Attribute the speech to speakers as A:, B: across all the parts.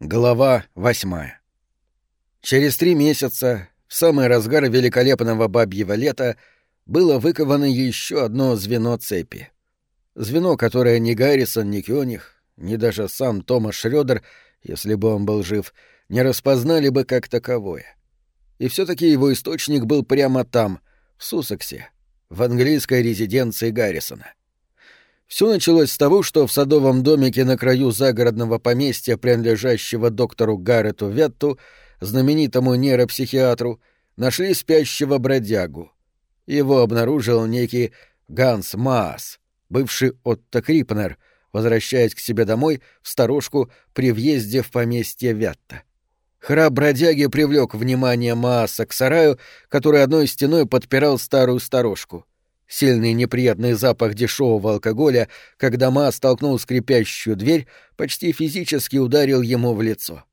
A: Глава восьмая. Через три месяца, в самый разгар великолепного бабьего лета, было выковано еще одно звено цепи. Звено, которое ни Гаррисон, ни Кёниг, ни даже сам Томас Шрёдер, если бы он был жив, не распознали бы как таковое. И все таки его источник был прямо там, в Сусексе, в английской резиденции Гаррисона. Все началось с того, что в садовом домике на краю загородного поместья, принадлежащего доктору Гаррету Ветту, знаменитому нейропсихиатру, нашли спящего бродягу. Его обнаружил некий Ганс Маас, бывший Отто Крипнер, возвращаясь к себе домой в сторожку при въезде в поместье Вятта. Храп бродяги привлек внимание Мааса к сараю, который одной стеной подпирал старую сторожку. Сильный неприятный запах дешевого алкоголя, когда Ма столкнул скрипящую дверь, почти физически ударил ему в лицо.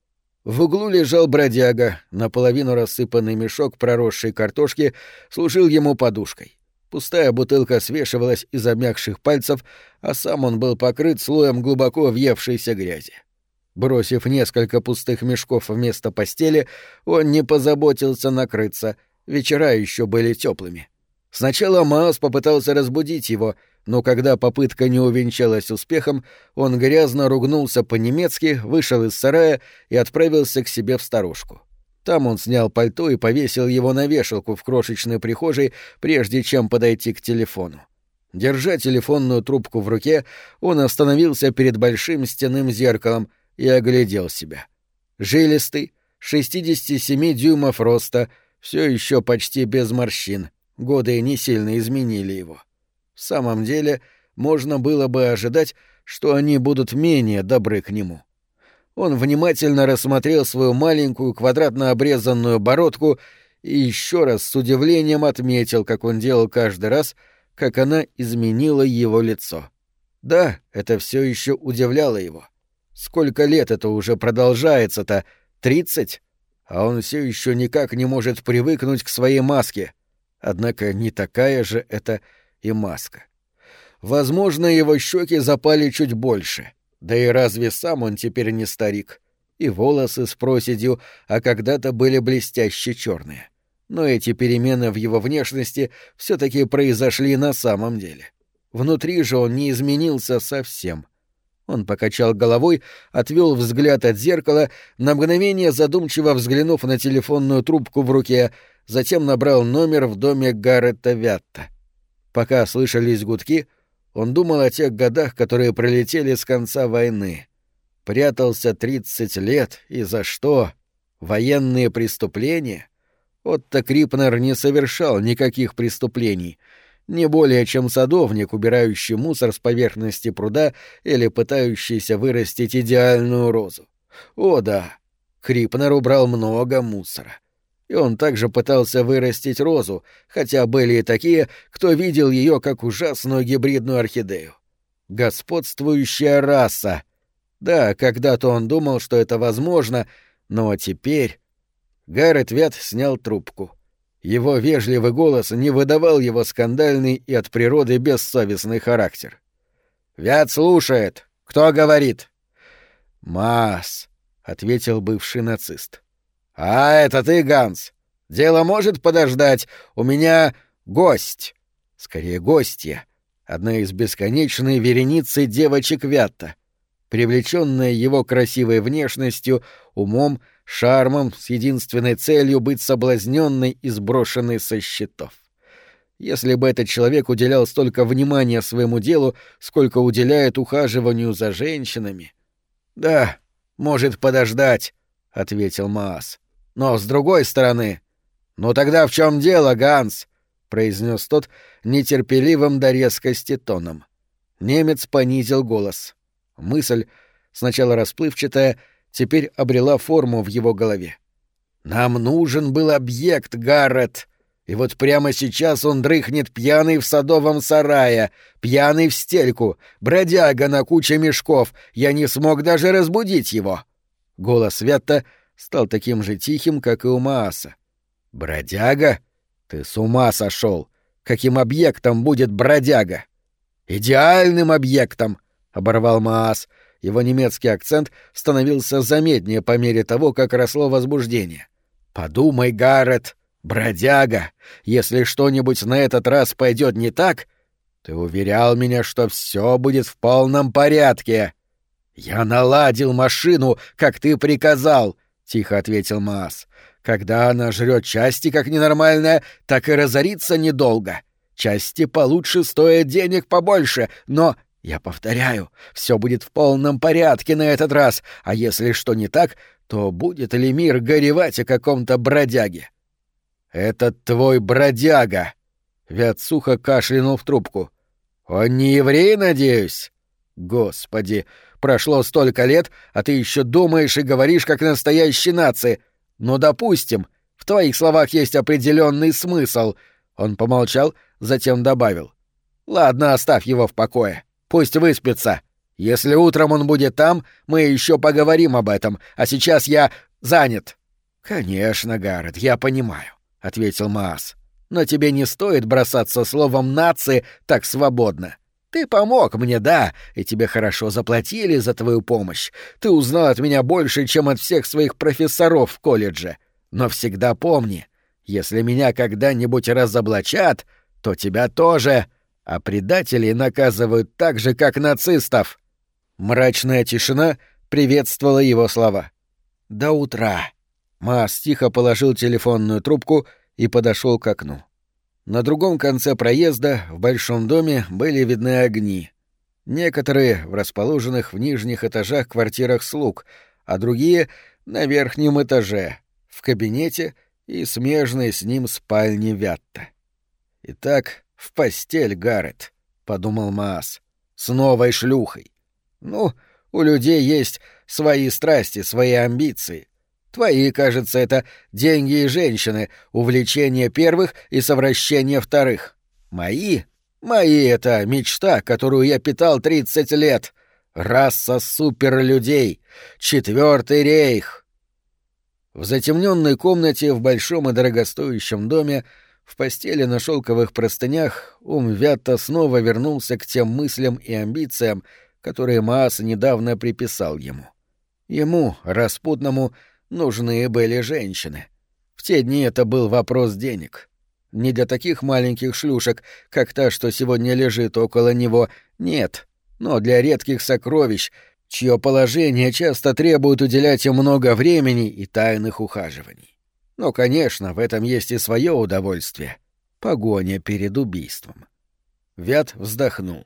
A: В углу лежал бродяга, наполовину рассыпанный мешок проросшей картошки служил ему подушкой. Пустая бутылка свешивалась из обмякших пальцев, а сам он был покрыт слоем глубоко въевшейся грязи. Бросив несколько пустых мешков вместо постели, он не позаботился накрыться, вечера еще были теплыми. Сначала Маас попытался разбудить его, но когда попытка не увенчалась успехом, он грязно ругнулся по-немецки, вышел из сарая и отправился к себе в старушку. Там он снял пальто и повесил его на вешалку в крошечной прихожей, прежде чем подойти к телефону. Держа телефонную трубку в руке, он остановился перед большим стенным зеркалом и оглядел себя. Жилистый, 67 дюймов роста, все еще почти без морщин — Годы не сильно изменили его. В самом деле, можно было бы ожидать, что они будут менее добры к нему. Он внимательно рассмотрел свою маленькую квадратно обрезанную бородку и еще раз с удивлением отметил, как он делал каждый раз, как она изменила его лицо. Да, это все еще удивляло его. Сколько лет это уже продолжается-то? Тридцать? А он все еще никак не может привыкнуть к своей маске — Однако не такая же это и маска. Возможно, его щеки запали чуть больше. Да и разве сам он теперь не старик? И волосы с проседью, а когда-то были блестяще черные. Но эти перемены в его внешности все-таки произошли на самом деле. Внутри же он не изменился совсем. Он покачал головой, отвел взгляд от зеркала, на мгновение задумчиво взглянув на телефонную трубку в руке, затем набрал номер в доме Гаррета Вятта. Пока слышались гудки, он думал о тех годах, которые пролетели с конца войны. Прятался тридцать лет, и за что? Военные преступления? Отто Крипнер не совершал никаких преступлений, не более чем садовник, убирающий мусор с поверхности пруда или пытающийся вырастить идеальную розу. О да, Крипнер убрал много мусора и он также пытался вырастить розу, хотя были и такие, кто видел ее как ужасную гибридную орхидею. Господствующая раса. Да, когда-то он думал, что это возможно, но теперь... Гаррет Вят снял трубку. Его вежливый голос не выдавал его скандальный и от природы бессовестный характер. «Вят слушает. Кто говорит?» «Масс», — ответил бывший нацист. «А, это ты, Ганс? Дело может подождать. У меня гость. Скорее, гостья. Одна из бесконечной вереницы девочек Вятта. Привлеченная его красивой внешностью, умом, шармом, с единственной целью быть соблазненной и сброшенной со счетов. Если бы этот человек уделял столько внимания своему делу, сколько уделяет ухаживанию за женщинами... — Да, может подождать, — ответил Маас. Но с другой стороны... «Ну тогда в чем дело, Ганс?» — произнес тот нетерпеливым до резкости тоном. Немец понизил голос. Мысль, сначала расплывчатая, теперь обрела форму в его голове. «Нам нужен был объект, Гаррет!» И вот прямо сейчас он дрыхнет пьяный в садовом сарае, пьяный в стельку, бродяга на куче мешков. Я не смог даже разбудить его. Голос Ветта стал таким же тихим, как и у Мааса. «Бродяга? Ты с ума сошел! Каким объектом будет бродяга?» «Идеальным объектом!» — оборвал Маас, Его немецкий акцент становился заметнее по мере того, как росло возбуждение. «Подумай, Гаррет, бродяга, если что-нибудь на этот раз пойдет не так, ты уверял меня, что все будет в полном порядке. Я наладил машину, как ты приказал, тихо ответил Маас. Когда она жрет части как ненормальная, так и разорится недолго. Части получше стоят денег побольше, но я повторяю, все будет в полном порядке на этот раз, а если что не так, то будет ли мир горевать о каком-то бродяге? «Этот твой бродяга!» Вят сухо кашлянул в трубку. «Он не еврей, надеюсь?» «Господи, прошло столько лет, а ты еще думаешь и говоришь, как настоящий нации. Ну, допустим, в твоих словах есть определенный смысл». Он помолчал, затем добавил. «Ладно, оставь его в покое. Пусть выспится. Если утром он будет там, мы еще поговорим об этом, а сейчас я занят». «Конечно, Гаррет, я понимаю», — ответил Маас но тебе не стоит бросаться словом «нации» так свободно. Ты помог мне, да, и тебе хорошо заплатили за твою помощь. Ты узнал от меня больше, чем от всех своих профессоров в колледже. Но всегда помни, если меня когда-нибудь разоблачат, то тебя тоже, а предателей наказывают так же, как нацистов». Мрачная тишина приветствовала его слова. «До утра». Маас тихо положил телефонную трубку и подошел к окну. На другом конце проезда, в большом доме, были видны огни. Некоторые в расположенных в нижних этажах квартирах слуг, а другие — на верхнем этаже, в кабинете и смежной с ним спальне Вятта. «Итак, в постель, Гаррет», — подумал Маас, — «с новой шлюхой. Ну, у людей есть свои страсти, свои амбиции. Твои, кажется, это деньги и женщины, увлечение первых и совращение вторых. Мои? Мои — это мечта, которую я питал тридцать лет. Раса суперлюдей. Четвертый рейх. В затемненной комнате в большом и дорогостоящем доме в постели на шелковых простынях ум Вятта снова вернулся к тем мыслям и амбициям, которые Маас недавно приписал ему. Ему, распутному, — нужны были женщины. В те дни это был вопрос денег. Не для таких маленьких шлюшек, как та, что сегодня лежит около него, нет, но для редких сокровищ, чье положение часто требует уделять им много времени и тайных ухаживаний. Но, конечно, в этом есть и свое удовольствие — погоня перед убийством. Вят вздохнул.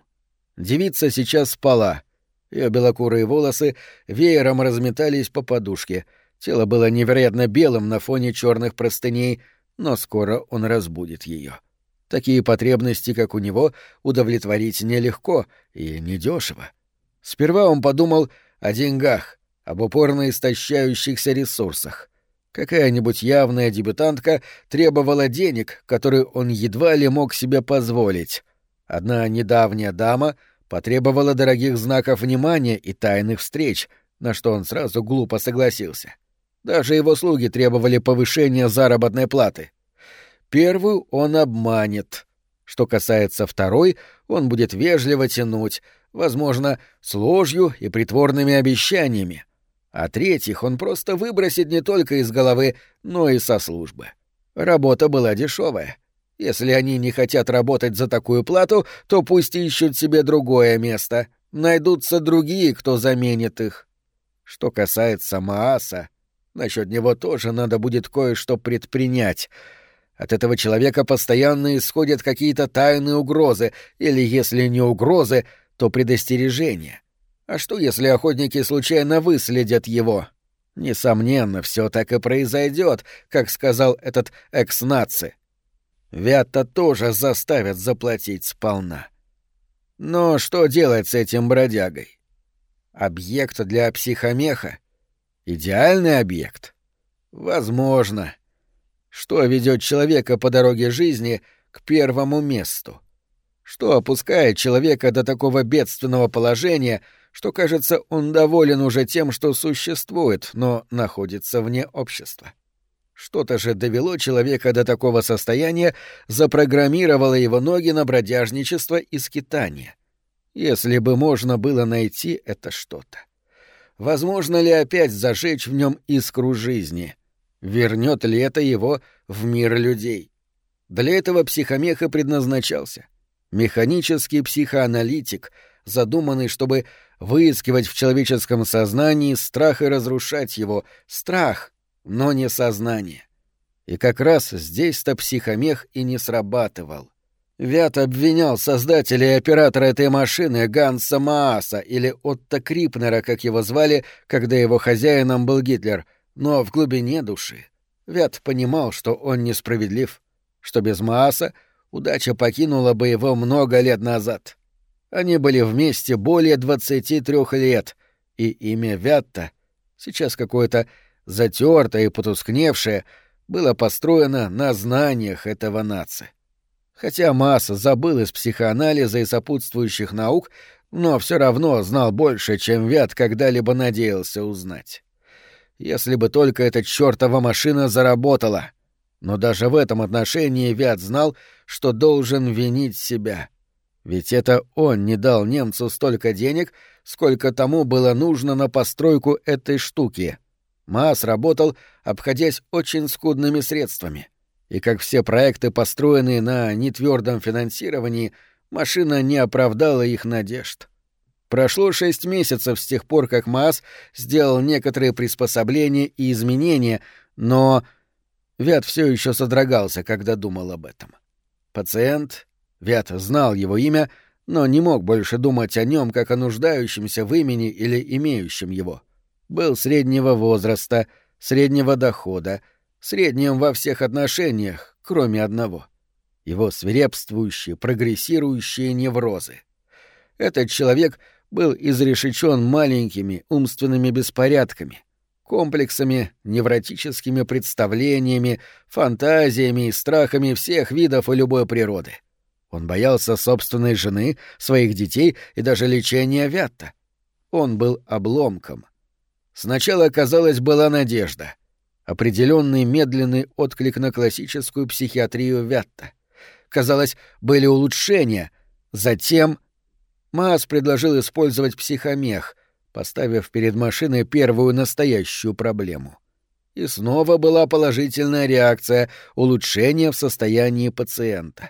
A: Девица сейчас спала. Ее белокурые волосы веером разметались по подушке — Тело было невероятно белым на фоне черных простыней, но скоро он разбудит ее. Такие потребности, как у него, удовлетворить нелегко и недешево. Сперва он подумал о деньгах, об упорно истощающихся ресурсах. Какая-нибудь явная дебютантка требовала денег, которые он едва ли мог себе позволить. Одна недавняя дама потребовала дорогих знаков внимания и тайных встреч, на что он сразу глупо согласился. — даже его слуги требовали повышения заработной платы. Первую он обманет. Что касается второй, он будет вежливо тянуть, возможно, с ложью и притворными обещаниями. А третьих он просто выбросит не только из головы, но и со службы. Работа была дешевая. Если они не хотят работать за такую плату, то пусть ищут себе другое место. Найдутся другие, кто заменит их. Что касается Мааса, Насчет него тоже надо будет кое-что предпринять. От этого человека постоянно исходят какие-то тайные угрозы, или, если не угрозы, то предостережения. А что, если охотники случайно выследят его? Несомненно, все так и произойдет, как сказал этот экс-наци. Вятта тоже заставят заплатить сполна. Но что делать с этим бродягой? Объект для психомеха? Идеальный объект? Возможно. Что ведет человека по дороге жизни к первому месту? Что опускает человека до такого бедственного положения, что, кажется, он доволен уже тем, что существует, но находится вне общества? Что-то же довело человека до такого состояния, запрограммировало его ноги на бродяжничество и скитание. Если бы можно было найти это что-то. возможно ли опять зажечь в нем искру жизни? Вернет ли это его в мир людей? Для этого психомех и предназначался. Механический психоаналитик, задуманный, чтобы выискивать в человеческом сознании страх и разрушать его. Страх, но не сознание. И как раз здесь-то психомех и не срабатывал. Вят обвинял создателя и оператора этой машины Ганса Мааса или Отто Крипнера, как его звали, когда его хозяином был Гитлер, но в глубине души Вят понимал, что он несправедлив, что без Мааса удача покинула бы его много лет назад. Они были вместе более 23 лет, и имя Вятта, сейчас какое-то затертое и потускневшее, было построено на знаниях этого нации. Хотя Масса забыл из психоанализа и сопутствующих наук, но все равно знал больше, чем Вят когда-либо надеялся узнать. Если бы только эта чертова машина заработала. Но даже в этом отношении Вят знал, что должен винить себя. Ведь это он не дал немцу столько денег, сколько тому было нужно на постройку этой штуки. Маас работал, обходясь очень скудными средствами — и как все проекты, построенные на нетвердом финансировании, машина не оправдала их надежд. Прошло шесть месяцев с тех пор, как МАЗ сделал некоторые приспособления и изменения, но Вят все еще содрогался, когда думал об этом. Пациент, Вят знал его имя, но не мог больше думать о нем как о нуждающемся в имени или имеющем его. Был среднего возраста, среднего дохода, среднем во всех отношениях, кроме одного — его свирепствующие, прогрессирующие неврозы. Этот человек был изрешечен маленькими умственными беспорядками, комплексами, невротическими представлениями, фантазиями и страхами всех видов и любой природы. Он боялся собственной жены, своих детей и даже лечения Вятта. Он был обломком. Сначала, казалось, была надежда определенный медленный отклик на классическую психиатрию Вятта. Казалось, были улучшения. Затем Маас предложил использовать психомех, поставив перед машиной первую настоящую проблему. И снова была положительная реакция — улучшение в состоянии пациента.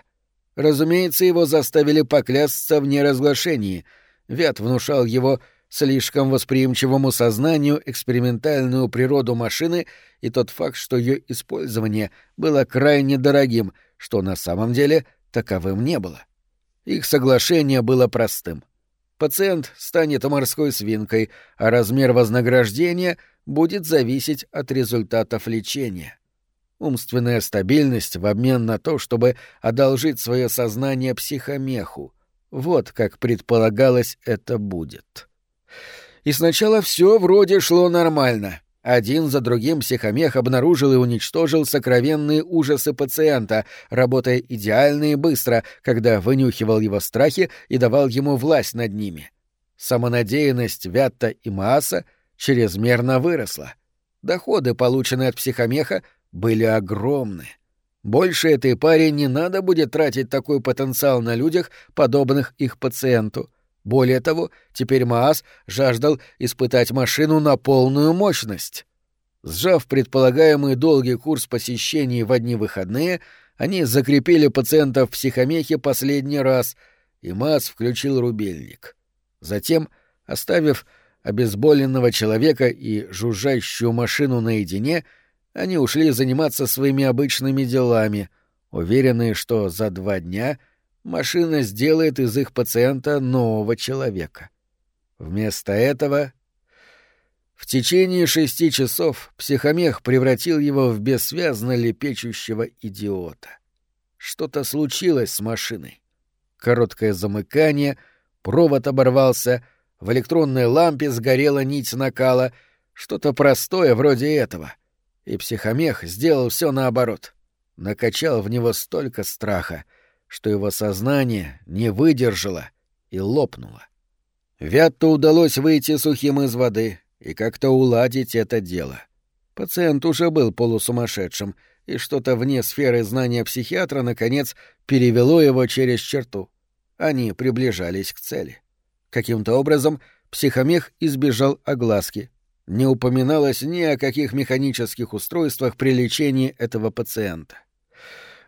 A: Разумеется, его заставили поклясться в неразглашении. Вят внушал его слишком восприимчивому сознанию экспериментальную природу машины и тот факт, что ее использование было крайне дорогим, что на самом деле таковым не было. Их соглашение было простым. Пациент станет морской свинкой, а размер вознаграждения будет зависеть от результатов лечения. Умственная стабильность в обмен на то, чтобы одолжить свое сознание психомеху. Вот как предполагалось это будет. И сначала все вроде шло нормально. Один за другим психомех обнаружил и уничтожил сокровенные ужасы пациента, работая идеально и быстро, когда вынюхивал его страхи и давал ему власть над ними. Самонадеянность Вятта и Мааса чрезмерно выросла. Доходы, полученные от психомеха, были огромны. Больше этой паре не надо будет тратить такой потенциал на людях, подобных их пациенту — более того, теперь Маас жаждал испытать машину на полную мощность. Сжав предполагаемый долгий курс посещений в одни выходные, они закрепили пациента в психомехе последний раз, и Маас включил рубельник. Затем, оставив обезболенного человека и жужжащую машину наедине, они ушли заниматься своими обычными делами, уверенные, что за два дня — машина сделает из их пациента нового человека. Вместо этого в течение шести часов психомех превратил его в бессвязно лепечущего идиота. Что-то случилось с машиной. Короткое замыкание, провод оборвался, в электронной лампе сгорела нить накала, что-то простое вроде этого. И психомех сделал все наоборот. Накачал в него столько страха — что его сознание не выдержало и лопнуло. Вятто удалось выйти сухим из воды и как-то уладить это дело. Пациент уже был полусумасшедшим, и что-то вне сферы знания психиатра, наконец, перевело его через черту. Они приближались к цели. Каким-то образом психомех избежал огласки. Не упоминалось ни о каких механических устройствах при лечении этого пациента.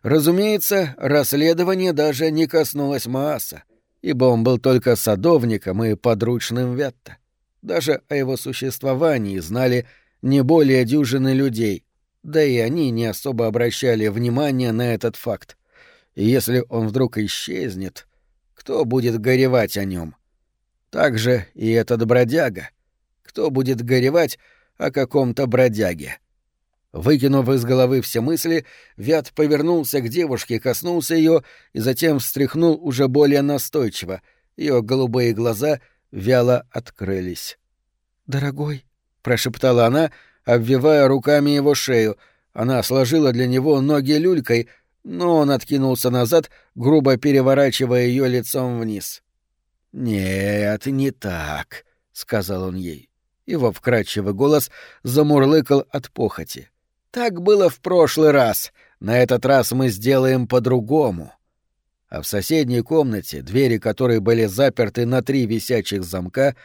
A: Разумеется, расследование даже не коснулось Мааса, ибо он был только садовником и подручным Ветта. Даже о его существовании знали не более дюжины людей, да и они не особо обращали внимания на этот факт. И если он вдруг исчезнет, кто будет горевать о нем? Так же и этот бродяга. Кто будет горевать о каком-то бродяге? Выкинув из головы все мысли, Вят повернулся к девушке, коснулся ее и затем встряхнул уже более настойчиво. Ее голубые глаза вяло открылись. «Дорогой», — прошептала она, обвивая руками его шею. Она сложила для него ноги люлькой, но он откинулся назад, грубо переворачивая ее лицом вниз. «Нет, не так», — сказал он ей. Его вкрадчивый голос замурлыкал от похоти. Так было в прошлый раз. На этот раз мы сделаем по-другому. А в соседней комнате, двери которой были заперты на три висячих замка,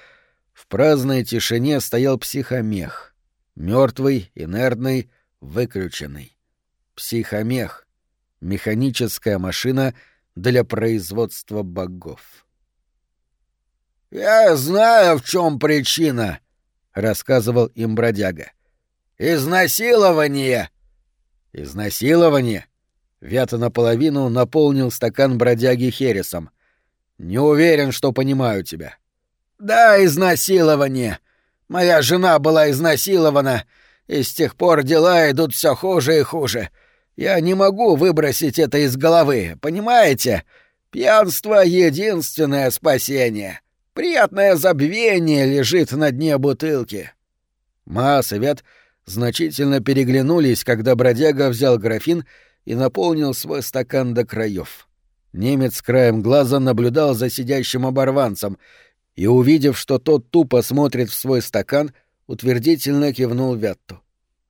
A: в праздной тишине стоял психомех. Мертвый, инертный, выключенный. Психомех. Механическая машина для производства богов. «Я знаю, в чем причина», — рассказывал им бродяга. «Изнасилование!» «Изнасилование?» Вята наполовину наполнил стакан бродяги Хересом. «Не уверен, что понимаю тебя». «Да, изнасилование. Моя жена была изнасилована, и с тех пор дела идут все хуже и хуже. Я не могу выбросить это из головы, понимаете? Пьянство — единственное спасение. Приятное забвение лежит на дне бутылки». Маас и Вят значительно переглянулись, когда бродяга взял графин и наполнил свой стакан до краев. Немец краем глаза наблюдал за сидящим оборванцем и, увидев, что тот тупо смотрит в свой стакан, утвердительно кивнул Вятту.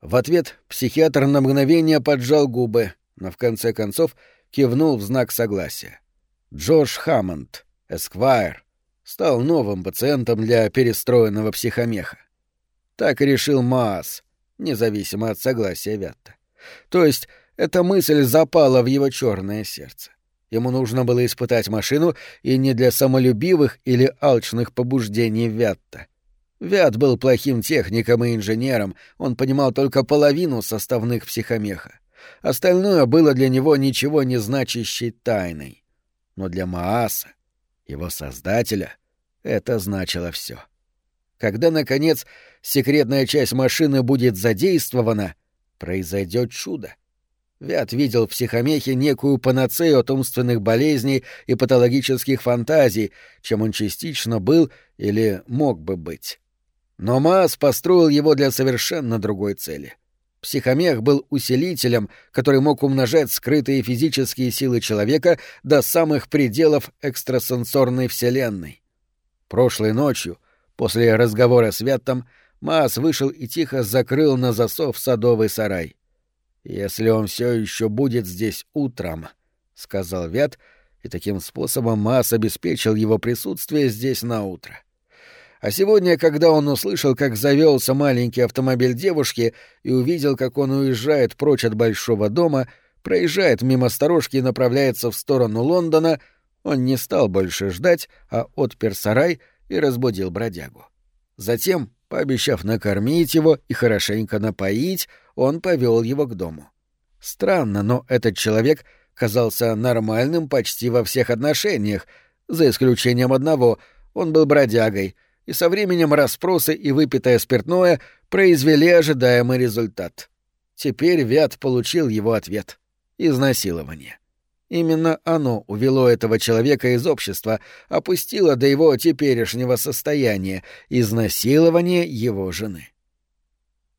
A: В ответ психиатр на мгновение поджал губы, но в конце концов кивнул в знак согласия. Джош Хаммонд, Эсквайр, стал новым пациентом для перестроенного психомеха. Так решил Маас, независимо от согласия Вятта. То есть эта мысль запала в его черное сердце. Ему нужно было испытать машину и не для самолюбивых или алчных побуждений Вятта. Вят был плохим техником и инженером, он понимал только половину составных психомеха. Остальное было для него ничего не значащей тайной. Но для Мааса, его создателя, это значило все. Когда, наконец, секретная часть машины будет задействована, произойдет чудо. Вят видел в психомехе некую панацею от умственных болезней и патологических фантазий, чем он частично был или мог бы быть. Но Маас построил его для совершенно другой цели. Психомех был усилителем, который мог умножать скрытые физические силы человека до самых пределов экстрасенсорной вселенной. Прошлой ночью, после разговора с Веттом, Маас вышел и тихо закрыл на засов садовый сарай. «Если он все еще будет здесь утром», — сказал Вет, и таким способом Маас обеспечил его присутствие здесь на утро. А сегодня, когда он услышал, как завелся маленький автомобиль девушки и увидел, как он уезжает прочь от большого дома, проезжает мимо сторожки и направляется в сторону Лондона, он не стал больше ждать, а отпер сарай и разбудил бродягу. Затем, Пообещав накормить его и хорошенько напоить, он повел его к дому. Странно, но этот человек казался нормальным почти во всех отношениях, за исключением одного — он был бродягой, и со временем расспросы и выпитое спиртное произвели ожидаемый результат. Теперь Вят получил его ответ — изнасилование. Именно оно увело этого человека из общества, опустило до его теперешнего состояния, изнасилование его жены.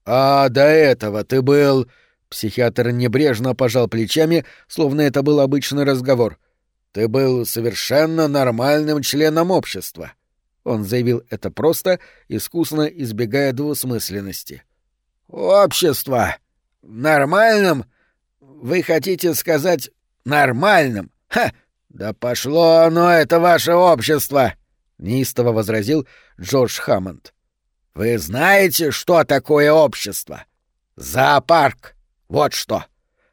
A: «А до этого ты был...» Психиатр небрежно пожал плечами, словно это был обычный разговор. «Ты был совершенно нормальным членом общества». Он заявил это просто, искусно избегая двусмысленности. «Общество? Нормальным? Вы хотите сказать Нормальным? Ха! Да пошло оно, это ваше общество! — неистово возразил Джордж Хаммонд. «Вы знаете, что такое общество? Зоопарк! Вот что!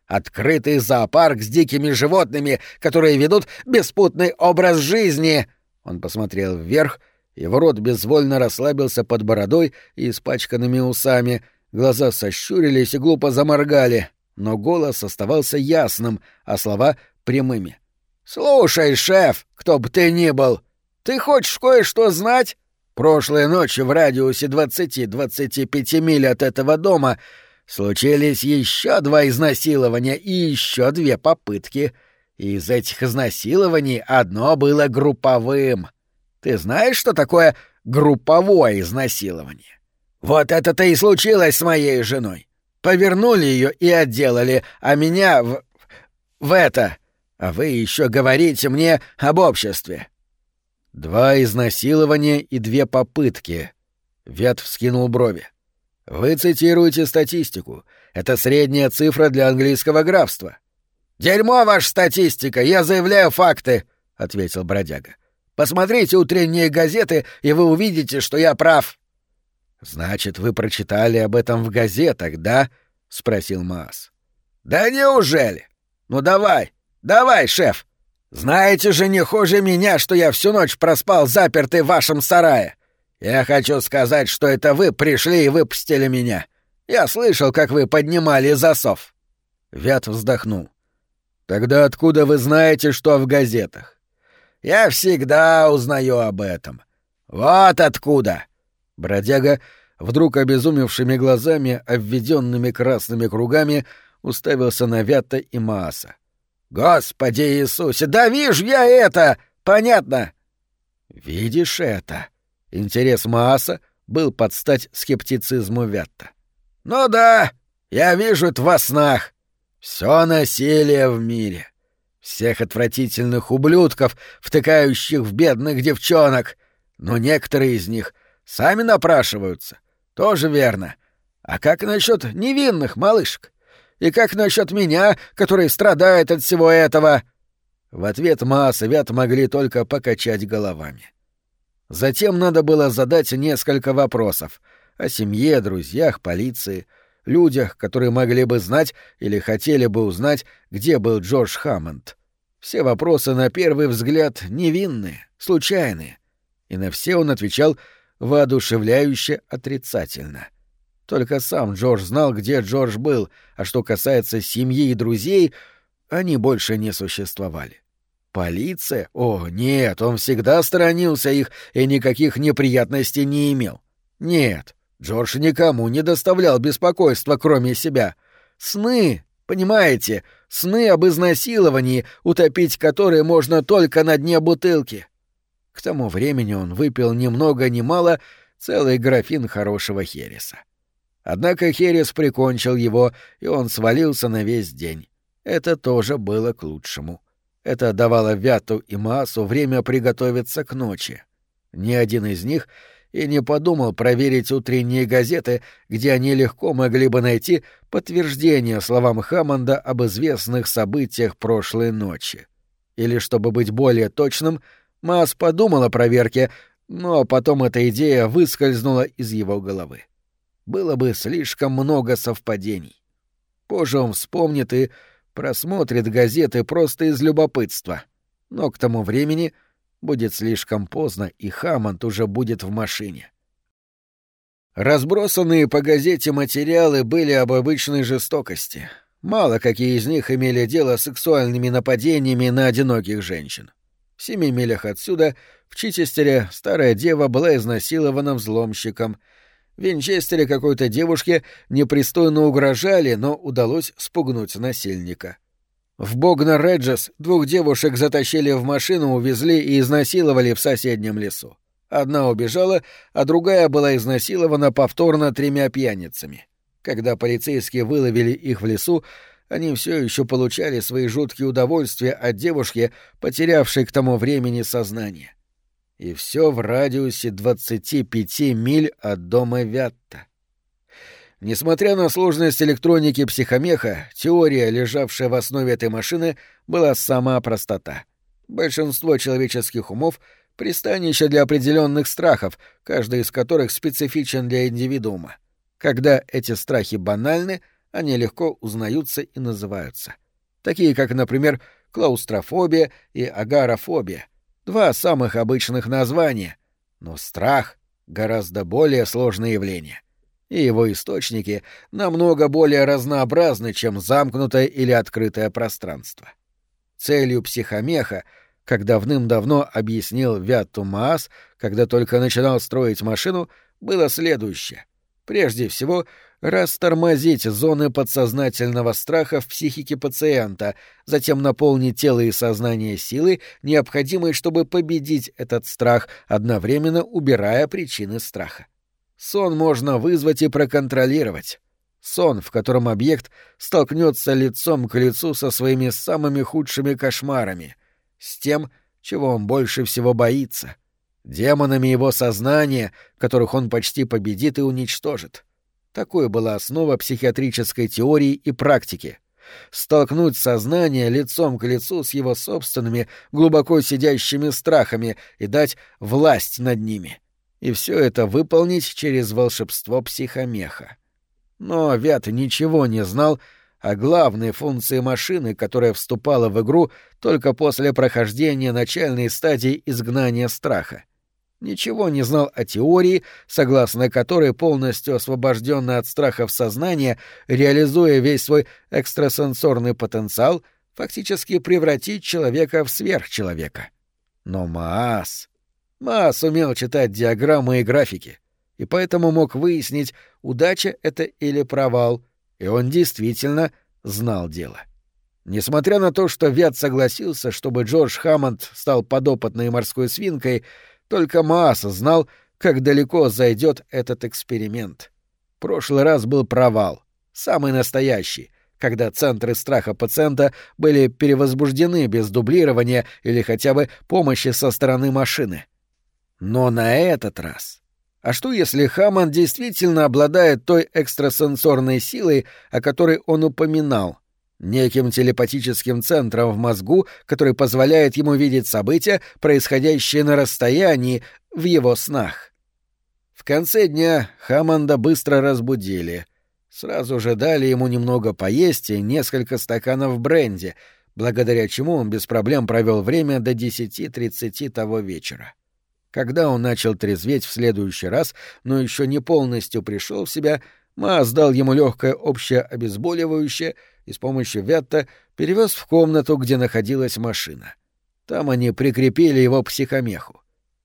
A: Открытый зоопарк с дикими животными, которые ведут беспутный образ жизни!» Он посмотрел вверх, его рот безвольно расслабился под бородой и испачканными усами, глаза сощурились и глупо заморгали, но голос оставался ясным, а слова — прямыми. «Слушай, шеф, кто бы ты ни был, ты хочешь кое-что знать? Прошлой ночью в радиусе 20-25 миль от этого дома случились еще два изнасилования и еще две попытки. Из этих изнасилований одно было групповым. Ты знаешь, что такое групповое изнасилование? Вот это-то и случилось с моей женой. Повернули ее и отделали, а меня в... в это... А вы еще говорите мне об обществе. Два изнасилования и две попытки. Вят вскинул брови. Вы цитируете статистику. Это средняя цифра для английского графства. Дерьмо ваша статистика, я заявляю факты, ответил бродяга. Посмотрите утренние газеты, и вы увидите, что я прав. Значит, вы прочитали об этом в газетах, да? спросил Маас. Да неужели? Ну давай, давай, шеф. Знаете же не хуже меня, что я всю ночь проспал запертый в вашем сарае. Я хочу сказать, что это вы пришли и выпустили меня. Я слышал, как вы поднимали засов. Вят вздохнул. Тогда откуда вы знаете, что в газетах? Я всегда узнаю об этом. Вот откуда. Бродяга, вдруг обезумевшими глазами, обведенными красными кругами, уставился на Вята и Мааса. Господи Иисусе, да вижу я это! Понятно? Видишь это? Интерес Мааса был под стать скептицизму Вятта. Ну да, я вижу это во снах. Все насилие в мире. Всех отвратительных ублюдков, втыкающих в бедных девчонок. Но некоторые из них сами напрашиваются. Тоже верно. А как насчет невинных малышек? И как насчет меня, который страдает от всего этого?» В ответ Маас и Вят могли только покачать головами. Затем надо было задать несколько вопросов о семье, друзьях, полиции, людях, которые могли бы знать или хотели бы узнать, где был Джордж Хаммонд. Все вопросы на первый взгляд невинные, случайные. И на все он отвечал воодушевляюще отрицательно. Только сам Джордж знал, где Джордж был, а что касается семьи и друзей, они больше не существовали. Полиция? О, нет, он всегда сторонился их и никаких неприятностей не имел. Нет, Джордж никому не доставлял беспокойства, кроме себя. Сны, понимаете, сны об изнасиловании, утопить которые можно только на дне бутылки. К тому времени он выпил ни много ни мало целый графин хорошего хереса. Однако Херес прикончил его, и он свалился на весь день. Это тоже было к лучшему. Это давало Вяту и Маасу время приготовиться к ночи. Ни один из них и не подумал проверить утренние газеты, где они легко могли бы найти подтверждение словам Хаммонда об известных событиях прошлой ночи. Или, чтобы быть более точным, Маас подумал о проверке, но потом эта идея выскользнула из его головы было бы слишком много совпадений. Позже он вспомнит и просмотрит газеты просто из любопытства. Но к тому времени будет слишком поздно, и Хаммонд уже будет в машине. Разбросанные по газете материалы были об обычной жестокости. Мало какие из них имели дело с сексуальными нападениями на одиноких женщин. В семи милях отсюда, в Чичестере, старая дева была изнасилована взломщиком — в Винчестере какой-то девушке непристойно угрожали, но удалось спугнуть насильника. В Богна-Реджес двух девушек затащили в машину, увезли и изнасиловали в соседнем лесу. Одна убежала, а другая была изнасилована повторно тремя пьяницами. Когда полицейские выловили их в лесу, они все еще получали свои жуткие удовольствия от девушки, потерявшей к тому времени сознание. И все в радиусе 25 миль от дома Вятта. Несмотря на сложность электроники психомеха, теория, лежавшая в основе этой машины, была сама простота. Большинство человеческих умов — пристанище для определенных страхов, каждый из которых специфичен для индивидуума. Когда эти страхи банальны, они легко узнаются и называются. Такие как, например, клаустрофобия и агорафобия. Два самых обычных названия. Но страх — гораздо более сложное явление. И его источники намного более разнообразны, чем замкнутое или открытое пространство. Целью психомеха, как давным-давно объяснил Вятту Маас, когда только начинал строить машину, было следующее. Прежде всего, растормозить зоны подсознательного страха в психике пациента, затем наполнить тело и сознание силой, необходимой, чтобы победить этот страх, одновременно убирая причины страха. Сон можно вызвать и проконтролировать. Сон, в котором объект столкнется лицом к лицу со своими самыми худшими кошмарами, с тем, чего он больше всего боится, демонами его сознания, которых он почти победит и уничтожит. Такой была основа психиатрической теории и практики. Столкнуть сознание лицом к лицу с его собственными, глубоко сидящими страхами и дать власть над ними. И все это выполнить через волшебство психомеха. Но Вят ничего не знал о главной функции машины, которая вступала в игру только после прохождения начальной стадии изгнания страха — ничего не знал о теории, согласно которой полностью освобожденное от страхов сознание, реализуя весь свой экстрасенсорный потенциал, фактически превратить человека в сверхчеловека. Но Маас... Маас умел читать диаграммы и графики, и поэтому мог выяснить, удача это или провал, и он действительно знал дело. Несмотря на то, что Вят согласился, чтобы Джордж Хаммонд стал подопытной морской свинкой, только Мааса знал, как далеко зайдет этот эксперимент. Прошлый раз был провал, самый настоящий, когда центры страха пациента были перевозбуждены без дублирования или хотя бы помощи со стороны машины. Но на этот раз... А что если Хаммонд действительно обладает той экстрасенсорной силой, о которой он упоминал — неким телепатическим центром в мозгу, который позволяет ему видеть события, происходящие на расстоянии, в его снах. В конце дня Хаманда быстро разбудили. Сразу же дали ему немного поесть и несколько стаканов бренди, благодаря чему он без проблем провел время до 10.30 того вечера. Когда он начал трезветь в следующий раз, но еще не полностью пришел в себя, Ма дал ему легкое общее обезболивающее — и с помощью Вятта перевез в комнату, где находилась машина. Там они прикрепили его психомеху.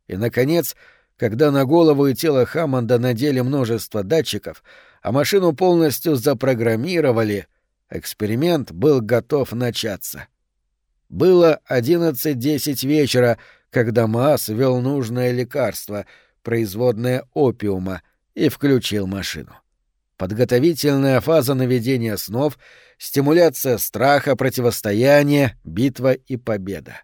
A: И, наконец, когда на голову и тело Хаммонда надели множество датчиков, а машину полностью запрограммировали, эксперимент был готов начаться. Было 11.10 вечера, когда Маас ввел нужное лекарство, производное опиума, и включил машину. Подготовительная фаза наведения снов — стимуляция страха, противостояние, битва и победа.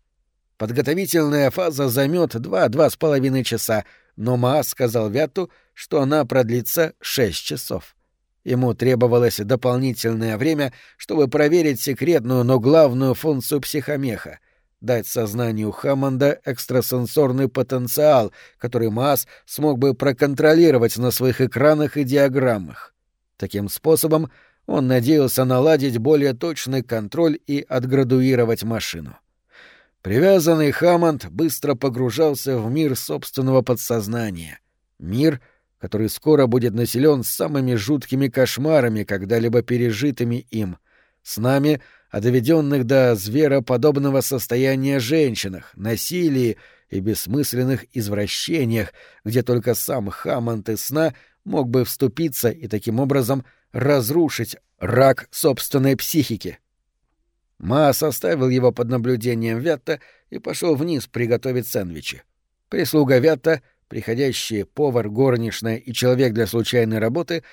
A: Подготовительная фаза займет два-два с половиной часа, но Маас сказал Вяту, что она продлится шесть часов. Ему требовалось дополнительное время, чтобы проверить секретную, но главную функцию психомеха — дать сознанию Хаммонда экстрасенсорный потенциал, который Маас смог бы проконтролировать на своих экранах и диаграммах. Таким способом он надеялся наладить более точный контроль и отградуировать машину. Привязанный Хаммонд быстро погружался в мир собственного подсознания. Мир, который скоро будет населен самыми жуткими кошмарами, когда-либо пережитыми им, с нами о доведенных до звероподобного состояния женщинах, насилии и бессмысленных извращениях, где только сам Хаммонд из сна мог бы вступиться и таким образом разрушить рак собственной психики. Ма составил его под наблюдением Вятта и пошел вниз приготовить сэндвичи. Прислуга Вятта, приходящий повар, горничная и человек для случайной работы,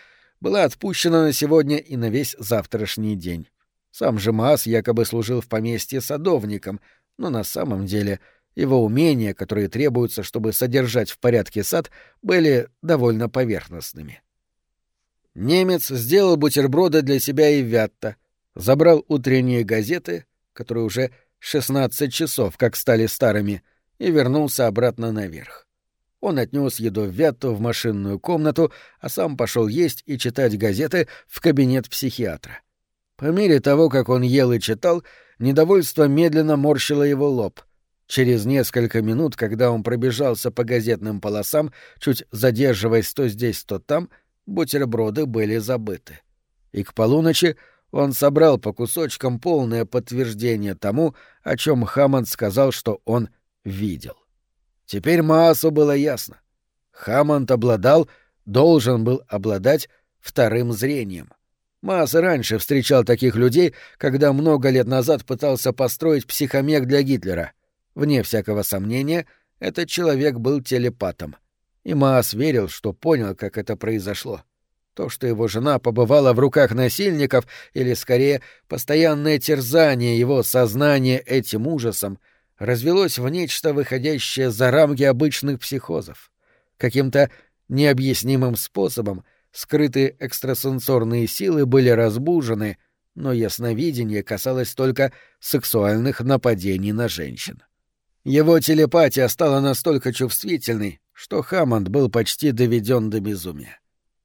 A: была отпущена на сегодня и на весь завтрашний день. Сам же Маас якобы служил в поместье садовником, но на самом деле его умения, которые требуются, чтобы содержать в порядке сад, были довольно поверхностными. Немец сделал бутерброды для себя и Вятта, забрал утренние газеты, которые уже 16 часов как стали старыми, и вернулся обратно наверх. Он отнес еду в Вятту в машинную комнату, а сам пошел есть и читать газеты в кабинет психиатра. По мере того, как он ел и читал, недовольство медленно морщило его лоб. Через несколько минут, когда он пробежался по газетным полосам, чуть задерживаясь то здесь, то там, бутерброды были забыты. И к полуночи он собрал по кусочкам полное подтверждение тому, о чем Хаммонд сказал, что он видел. Теперь Маасу было ясно. Хаммонд обладал, должен был обладать вторым зрением — Масс раньше встречал таких людей, когда много лет назад пытался построить психомех для Гитлера. Вне всякого сомнения, этот человек был телепатом. И Маас верил, что понял, как это произошло. То, что его жена побывала в руках насильников, или, скорее, постоянное терзание его сознания этим ужасом, развелось в нечто, выходящее за рамки обычных психозов. Каким-то необъяснимым способом скрытые экстрасенсорные силы были разбужены, но ясновидение касалось только сексуальных нападений на женщин. Его телепатия стала настолько чувствительной, что Хаммонд был почти доведен до безумия.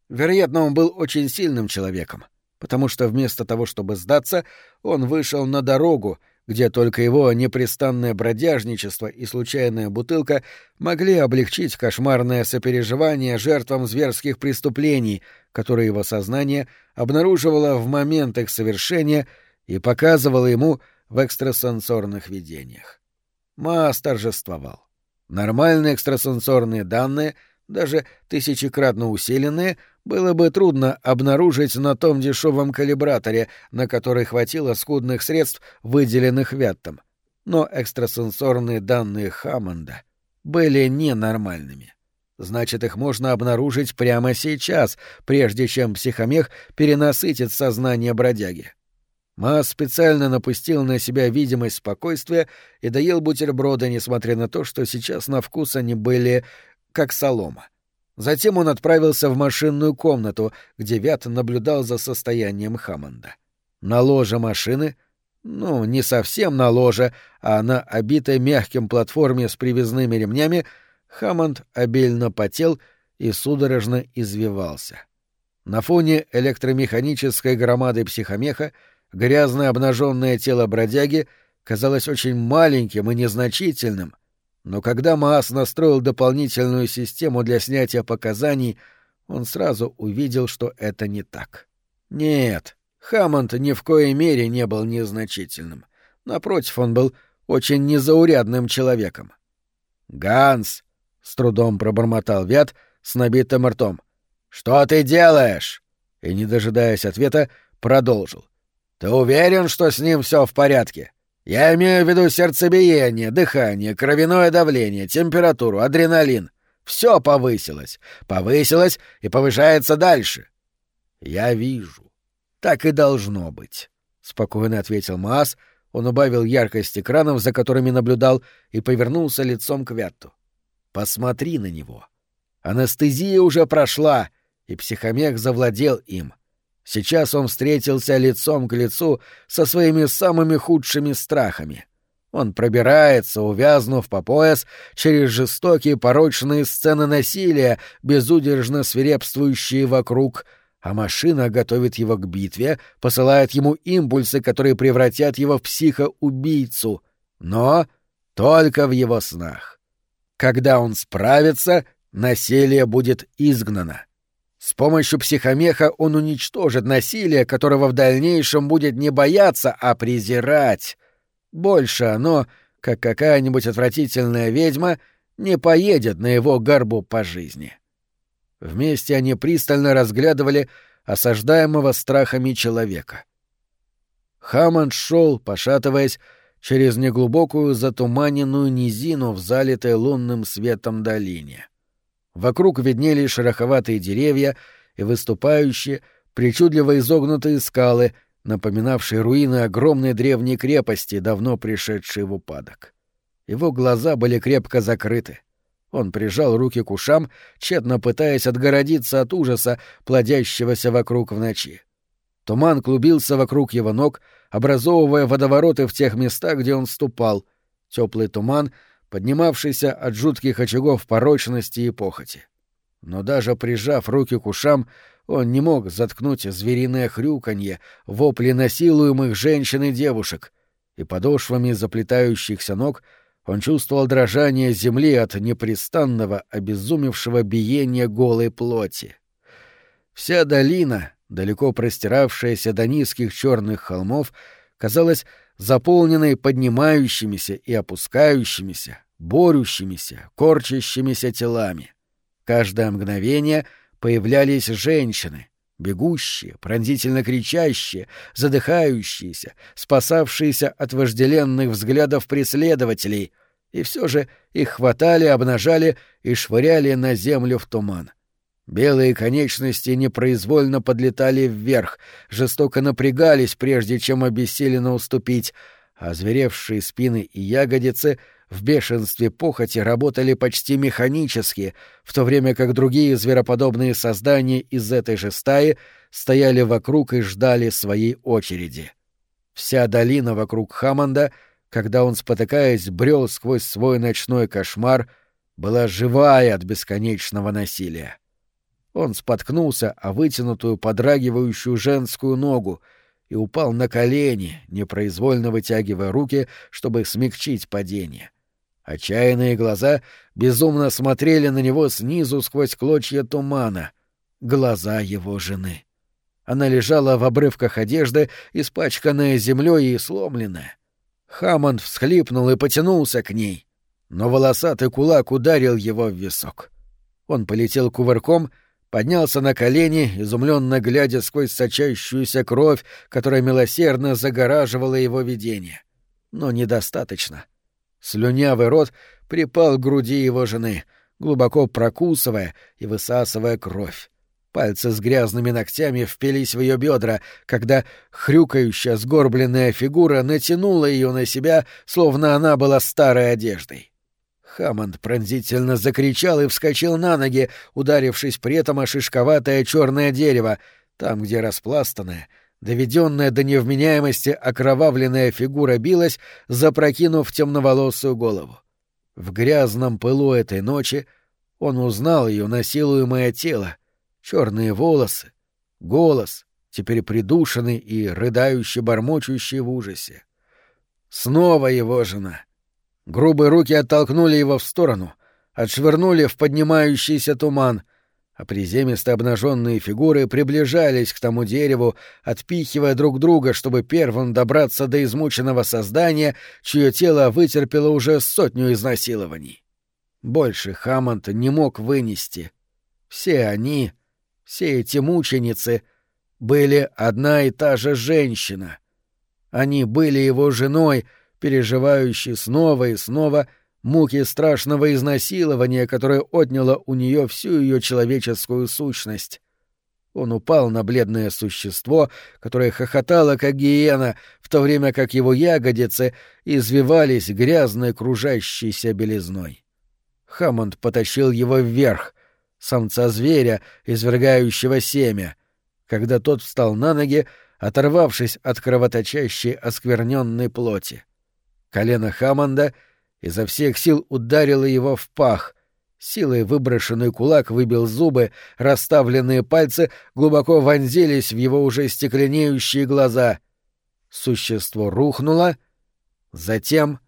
A: Вероятно, он был очень сильным человеком, потому что вместо того, чтобы сдаться, он вышел на дорогу, где только его непрестанное бродяжничество и случайная бутылка могли облегчить кошмарное сопереживание жертвам зверских преступлений, которые его сознание обнаруживало в момент их совершения и показывало ему в экстрасенсорных видениях. Маас торжествовал. Нормальные экстрасенсорные данные, даже тысячекратно усиленные, было бы трудно обнаружить на том дешевом калибраторе, на который хватило скудных средств, выделенных Вяттом. Но экстрасенсорные данные Хаммонда были ненормальными. Значит, их можно обнаружить прямо сейчас, прежде чем психомех перенасытит сознание бродяги. Маас специально напустил на себя видимость спокойствия и доел бутерброды, несмотря на то, что сейчас на вкус они были как солома. Затем он отправился в машинную комнату, где Вят наблюдал за состоянием Хаммонда. На ложе машины, ну, не совсем на ложе, а на обитой мягким платформе с привязными ремнями, Хаммонд обильно потел и судорожно извивался. На фоне электромеханической громады психомеха грязное обнаженное тело бродяги казалось очень маленьким и незначительным, но когда Маас настроил дополнительную систему для снятия показаний, он сразу увидел, что это не так. Нет, Хаммонд ни в коей мере не был незначительным. Напротив, он был очень незаурядным человеком. «Ганс!» — с трудом пробормотал Вят с набитым ртом. «Что ты делаешь?» И, не дожидаясь ответа, продолжил. «Ты уверен, что с ним все в порядке?» Я имею в виду сердцебиение, дыхание, кровяное давление, температуру, адреналин. Все повысилось. Повысилось и повышается дальше. Я вижу. Так и должно быть, спокойно ответил Маас. Он убавил яркость экранов, за которыми наблюдал, и повернулся лицом к Вятту. Посмотри на него. Анестезия уже прошла, и психомех завладел им. Сейчас он встретился лицом к лицу со своими самыми худшими страхами. Он пробирается, увязнув по пояс, через жестокие порочные сцены насилия, безудержно свирепствующие вокруг, а машина готовит его к битве, посылает ему импульсы, которые превратят его в психоубийцу, но только в его снах. Когда он справится, насилие будет изгнано. С помощью психомеха он уничтожит насилие, которого в дальнейшем будет не бояться, а презирать. Больше оно, как какая-нибудь отвратительная ведьма, не поедет на его горбу по жизни. Вместе они пристально разглядывали осаждаемого страхами человека. Хаммонд шел, пошатываясь, через неглубокую затуманенную низину в залитой лунным светом долине. Вокруг виднелись шероховатые деревья и выступающие, причудливо изогнутые скалы, напоминавшие руины огромной древней крепости, давно пришедшей в упадок. Его глаза были крепко закрыты. Он прижал руки к ушам, тщетно пытаясь отгородиться от ужаса, плодящегося вокруг в ночи. Туман клубился вокруг его ног, образовывая водовороты в тех местах, где он ступал. Теплый туман поднимавшийся от жутких очагов порочности и похоти. Но даже прижав руки к ушам, он не мог заткнуть звериное хрюканье, вопли насилуемых женщин и девушек, и подошвами заплетающихся ног он чувствовал дрожание земли от непрестанного, обезумевшего биения голой плоти. Вся долина, далеко простиравшаяся до низких черных холмов, казалась заполненной поднимающимися и опускающимися, борющимися, корчащимися телами. Каждое мгновение появлялись женщины, бегущие, пронзительно кричащие, задыхающиеся, спасавшиеся от вожделенных взглядов преследователей, и все же их хватали, обнажали и швыряли на землю в туман. Белые конечности непроизвольно подлетали вверх, жестоко напрягались, прежде чем обессиленно уступить, а зверевшие спины и ягодицы в бешенстве похоти работали почти механически, в то время как другие звероподобные создания из этой же стаи стояли вокруг и ждали своей очереди. Вся долина вокруг Хаммонда, когда он, спотыкаясь, брел сквозь свой ночной кошмар, была живая от бесконечного насилия. Он споткнулся о вытянутую, подрагивающую женскую ногу и упал на колени, непроизвольно вытягивая руки, чтобы смягчить падение. Отчаянные глаза безумно смотрели на него снизу сквозь клочья тумана. Глаза его жены. Она лежала в обрывках одежды, испачканная землей и сломленная. Хаммонд всхлипнул и потянулся к ней, но волосатый кулак ударил его в висок. Он полетел кувырком — поднялся на колени, изумленно глядя сквозь сочащуюся кровь, которая милосердно загораживала его видение. Но недостаточно. Слюнявый рот припал к груди его жены, глубоко прокусывая и высасывая кровь. Пальцы с грязными ногтями впились в ее бедра, когда хрюкающая сгорбленная фигура натянула ее на себя, словно она была старой одеждой. Хаммонд пронзительно закричал и вскочил на ноги, ударившись при этом о шишковатое черное дерево, там, где распластанная, доведенная до невменяемости окровавленная фигура билась, запрокинув темноволосую голову. В грязном пылу этой ночи он узнал ее насилуемое тело, черные волосы, голос, теперь придушенный и рыдающий бормочущий в ужасе. Снова его жена — Грубые руки оттолкнули его в сторону, отшвырнули в поднимающийся туман, а приземистые обнаженные фигуры приближались к тому дереву, отпихивая друг друга, чтобы первым добраться до измученного создания, чье тело вытерпело уже сотню изнасилований. Больше Хаммонд не мог вынести. Все они, все эти мученицы, были одна и та же женщина. Они были его женой — переживающий снова и снова муки страшного изнасилования, которое отняло у нее всю ее человеческую сущность. Он упал на бледное существо, которое хохотало, как гиена, в то время как его ягодицы извивались грязной кружащейся белизной. Хаммонд потащил его вверх, самца зверя, извергающего семя. Когда тот встал на ноги, оторвавшись от кровоточащей оскверненной плоти. Колено Хаммонда изо всех сил ударило его в пах. Силой выброшенный кулак выбил зубы, расставленные пальцы глубоко вонзились в его уже стекленеющие глаза. Существо рухнуло. Затем...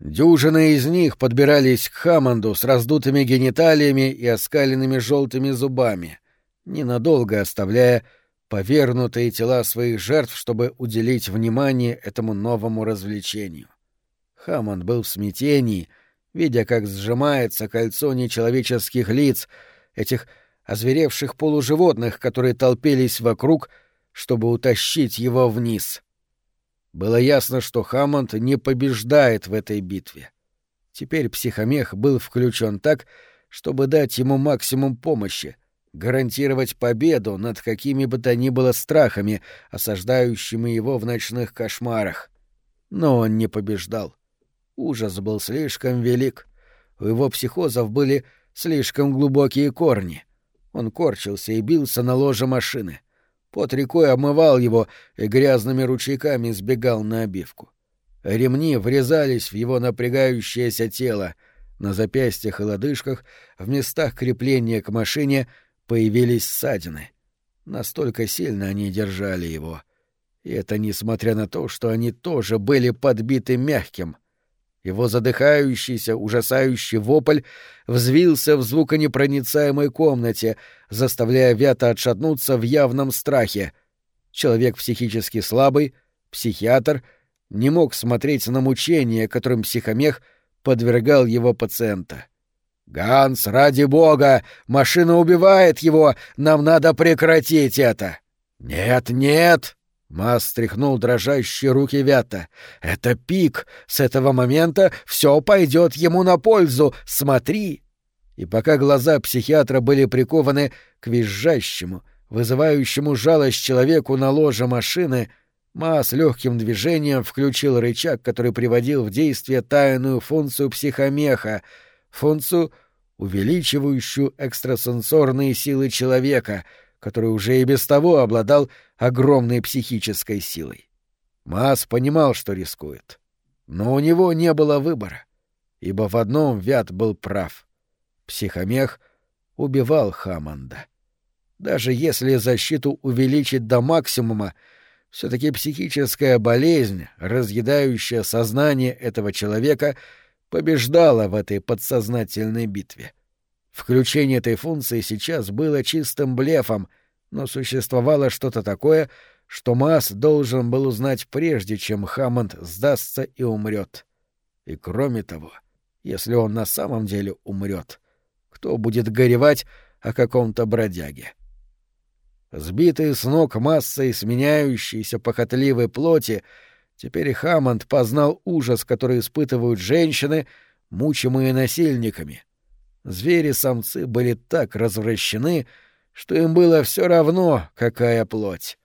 A: Дюжины из них подбирались к Хаммонду с раздутыми гениталиями и оскаленными желтыми зубами, ненадолго оставляя повернутые тела своих жертв, чтобы уделить внимание этому новому развлечению. Хаммонд был в смятении, видя, как сжимается кольцо нечеловеческих лиц, этих озверевших полуживотных, которые толпились вокруг, чтобы утащить его вниз. Было ясно, что Хаммонд не побеждает в этой битве. Теперь психомех был включен так, чтобы дать ему максимум помощи — гарантировать победу над какими бы то ни было страхами, осаждающими его в ночных кошмарах. Но он не побеждал. Ужас был слишком велик. У его психозов были слишком глубокие корни. Он корчился и бился на ложе машины. Под рекой омывал его и грязными ручейками сбегал на обивку. Ремни врезались в его напрягающееся тело. На запястьях и лодыжках, в местах крепления к машине, появились ссадины. Настолько сильно они держали его. И это несмотря на то, что они тоже были подбиты мягким — его задыхающийся, ужасающий вопль взвился в звуконепроницаемой комнате, заставляя Вята отшатнуться в явном страхе. Человек психически слабый, психиатр, не мог смотреть на мучения, которым психомех подвергал его пациента. «Ганс, ради бога! Машина убивает его! Нам надо прекратить это!» «Нет, нет!» Мас стряхнул дрожащие руки Вята. «Это пик! С этого момента все пойдет ему на пользу! Смотри!» И пока глаза психиатра были прикованы к визжащему, вызывающему жалость человеку на ложе машины, Мас легким движением включил рычаг, который приводил в действие тайную функцию психомеха, функцию, увеличивающую экстрасенсорные силы человека — который уже и без того обладал огромной психической силой. Мас понимал, что рискует. Но у него не было выбора, ибо в одном Вят был прав. Психомех убивал Хаммонда. Даже если защиту увеличить до максимума, все-таки психическая болезнь, разъедающая сознание этого человека, побеждала в этой подсознательной битве. Включение этой функции сейчас было чистым блефом, но существовало что-то такое, что Маас должен был узнать прежде, чем Хаммонд сдастся и умрет. И кроме того, если он на самом деле умрет, кто будет горевать о каком-то бродяге? Сбитый с ног массой сменяющейся похотливой плоти, теперь Хаммонд познал ужас, который испытывают женщины, мучимые насильниками — Звери-самцы были так развращены, что им было все равно, какая плоть.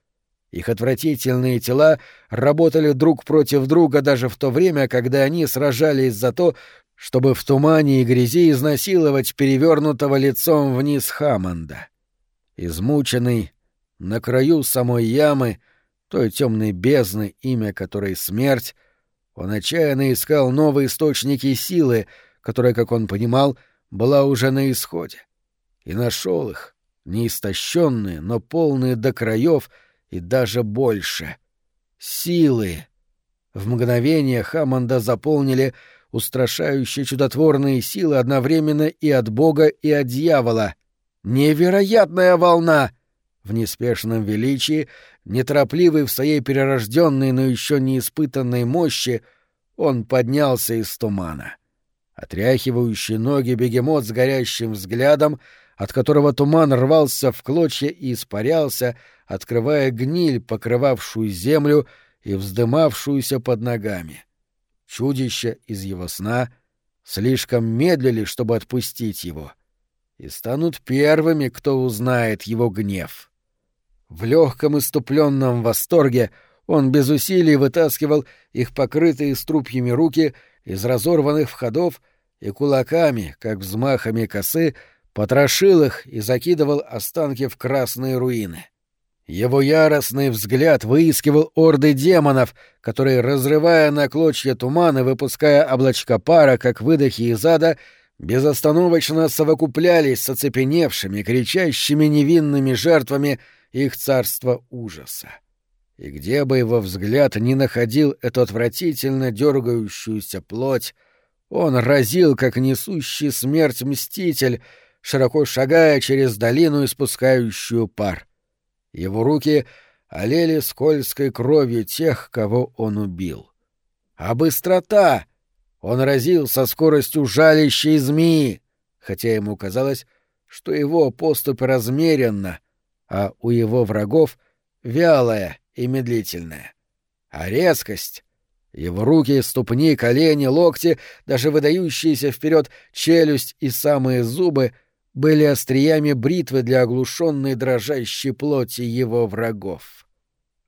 A: Их отвратительные тела работали друг против друга даже в то время, когда они сражались за то, чтобы в тумане и грязи изнасиловать перевернутого лицом вниз Хаммонда. Измученный, на краю самой ямы, той темной бездны, имя которой смерть, он отчаянно искал новые источники силы, которые, как он понимал, — была уже на исходе. И нашел их, не истощенные, но полные до краев и даже больше. Силы. В мгновение Хаммонда заполнили устрашающие чудотворные силы одновременно и от Бога, и от дьявола. Невероятная волна! В неспешном величии, неторопливый в своей перерожденной, но еще не испытанной мощи, он поднялся из тумана. — Отряхивающий ноги бегемот с горящим взглядом, от которого туман рвался в клочья и испарялся, открывая гниль, покрывавшую землю и вздымавшуюся под ногами. Чудища из его сна слишком медлили, чтобы отпустить его, и станут первыми, кто узнает его гнев. В легком иступленном восторге он без усилий вытаскивал их покрытые струпьями руки — из разорванных входов и кулаками, как взмахами косы, потрошил их и закидывал останки в красные руины. Его яростный взгляд выискивал орды демонов, которые, разрывая на клочья туман и выпуская облачка пара, как выдохи из ада, безостановочно совокуплялись с оцепеневшими, кричащими невинными жертвами их царства ужаса. И где бы его взгляд ни находил эту отвратительно дергающуюся плоть, он разил, как несущий смерть мститель, широко шагая через долину, испускающую пар. Его руки олели скользкой кровью тех, кого он убил. А быстрота! Он разил со скоростью жалящей змеи, хотя ему казалось, что его поступь размеренна, а у его врагов — вялая — и медлительная. А резкость — его руки, ступни, колени, локти, даже выдающиеся вперед челюсть и самые зубы — были остриями бритвы для оглушенной дрожащей плоти его врагов.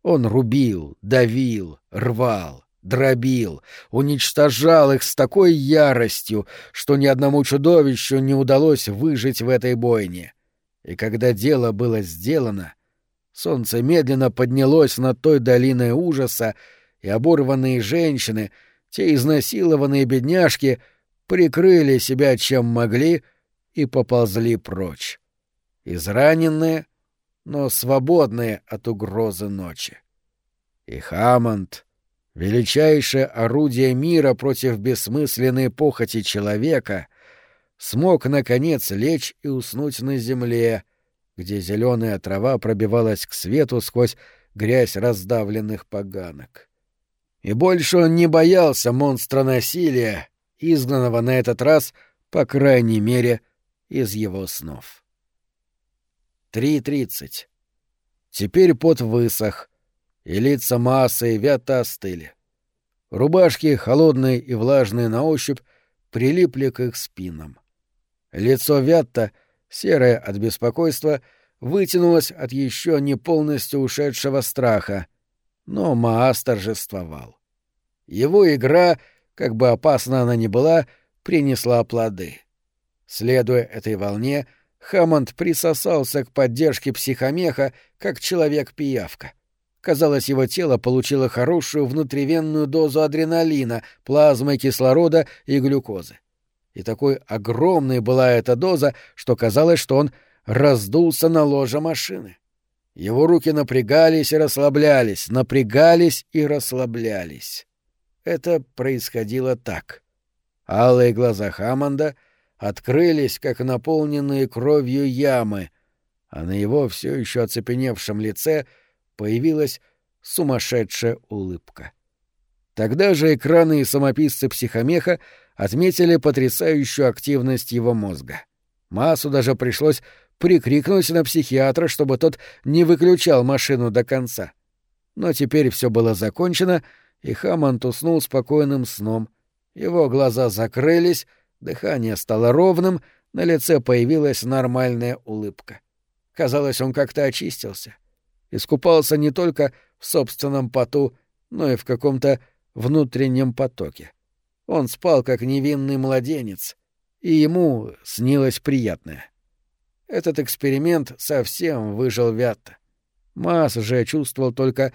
A: Он рубил, давил, рвал, дробил, уничтожал их с такой яростью, что ни одному чудовищу не удалось выжить в этой бойне. И когда дело было сделано, Солнце медленно поднялось над той долиной ужаса, и оборванные женщины, те изнасилованные бедняжки, прикрыли себя чем могли и поползли прочь. Израненные, но свободные от угрозы ночи. И Хаммонд, величайшее орудие мира против бессмысленной похоти человека, смог, наконец, лечь и уснуть на земле, где зеленая трава пробивалась к свету сквозь грязь раздавленных поганок. И больше он не боялся монстра насилия, изгнанного на этот раз, по крайней мере, из его снов. 3.30. Теперь пот высох, и лица массы и вята остыли. Рубашки, холодные и влажные на ощупь, прилипли к их спинам. Лицо Вятта, серое от беспокойства, вытянулось от еще не полностью ушедшего страха, но Маас торжествовал. Его игра, как бы опасна она ни была, принесла плоды. Следуя этой волне, Хаммонд присосался к поддержке психомеха, как человек-пиявка. Казалось, его тело получило хорошую внутривенную дозу адреналина, плазмы кислорода и глюкозы. И такой огромной была эта доза, что казалось, что он раздулся на ложе машины. Его руки напрягались и расслаблялись, напрягались и расслаблялись. Это происходило так. Алые глаза Хаммонда открылись, как наполненные кровью ямы, а на его все еще оцепеневшем лице — появилась сумасшедшая улыбка. Тогда же экраны и самописцы психомеха отметили потрясающую активность его мозга. Массу даже пришлось прикрикнуть на психиатра, чтобы тот не выключал машину до конца. Но теперь все было закончено, и Хаммонд уснул спокойным сном. Его глаза закрылись, дыхание стало ровным, на лице появилась нормальная улыбка. Казалось, он как-то очистился. — искупался не только в собственном поту, но и в каком-то внутреннем потоке. Он спал, как невинный младенец, и ему снилось приятное. Этот эксперимент совсем выжил Вятта. Масс же чувствовал только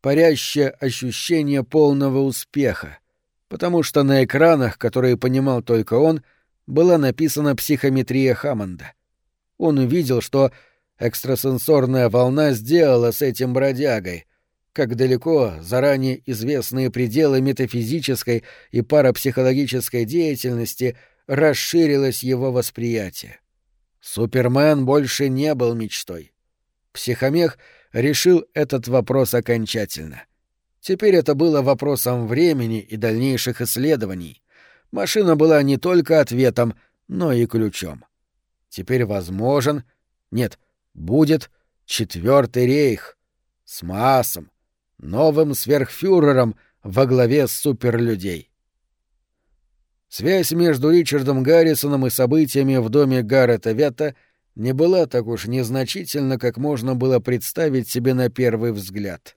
A: парящее ощущение полного успеха, потому что на экранах, которые понимал только он, была написана психометрия Хаммонда. Он увидел, что экстрасенсорная волна сделала с этим бродягой, как далеко заранее известные пределы метафизической и парапсихологической деятельности расширилось его восприятие. Супермен больше не был мечтой. Психомех решил этот вопрос окончательно. Теперь это было вопросом времени и дальнейших исследований. Машина была не только ответом, но и ключом. Теперь возможен... Нет, будет Четвертый рейх с массом, новым сверхфюрером во главе суперлюдей. Связь между Ричардом Гаррисоном и событиями в доме Гаррета Ветта не была так уж незначительна, как можно было представить себе на первый взгляд.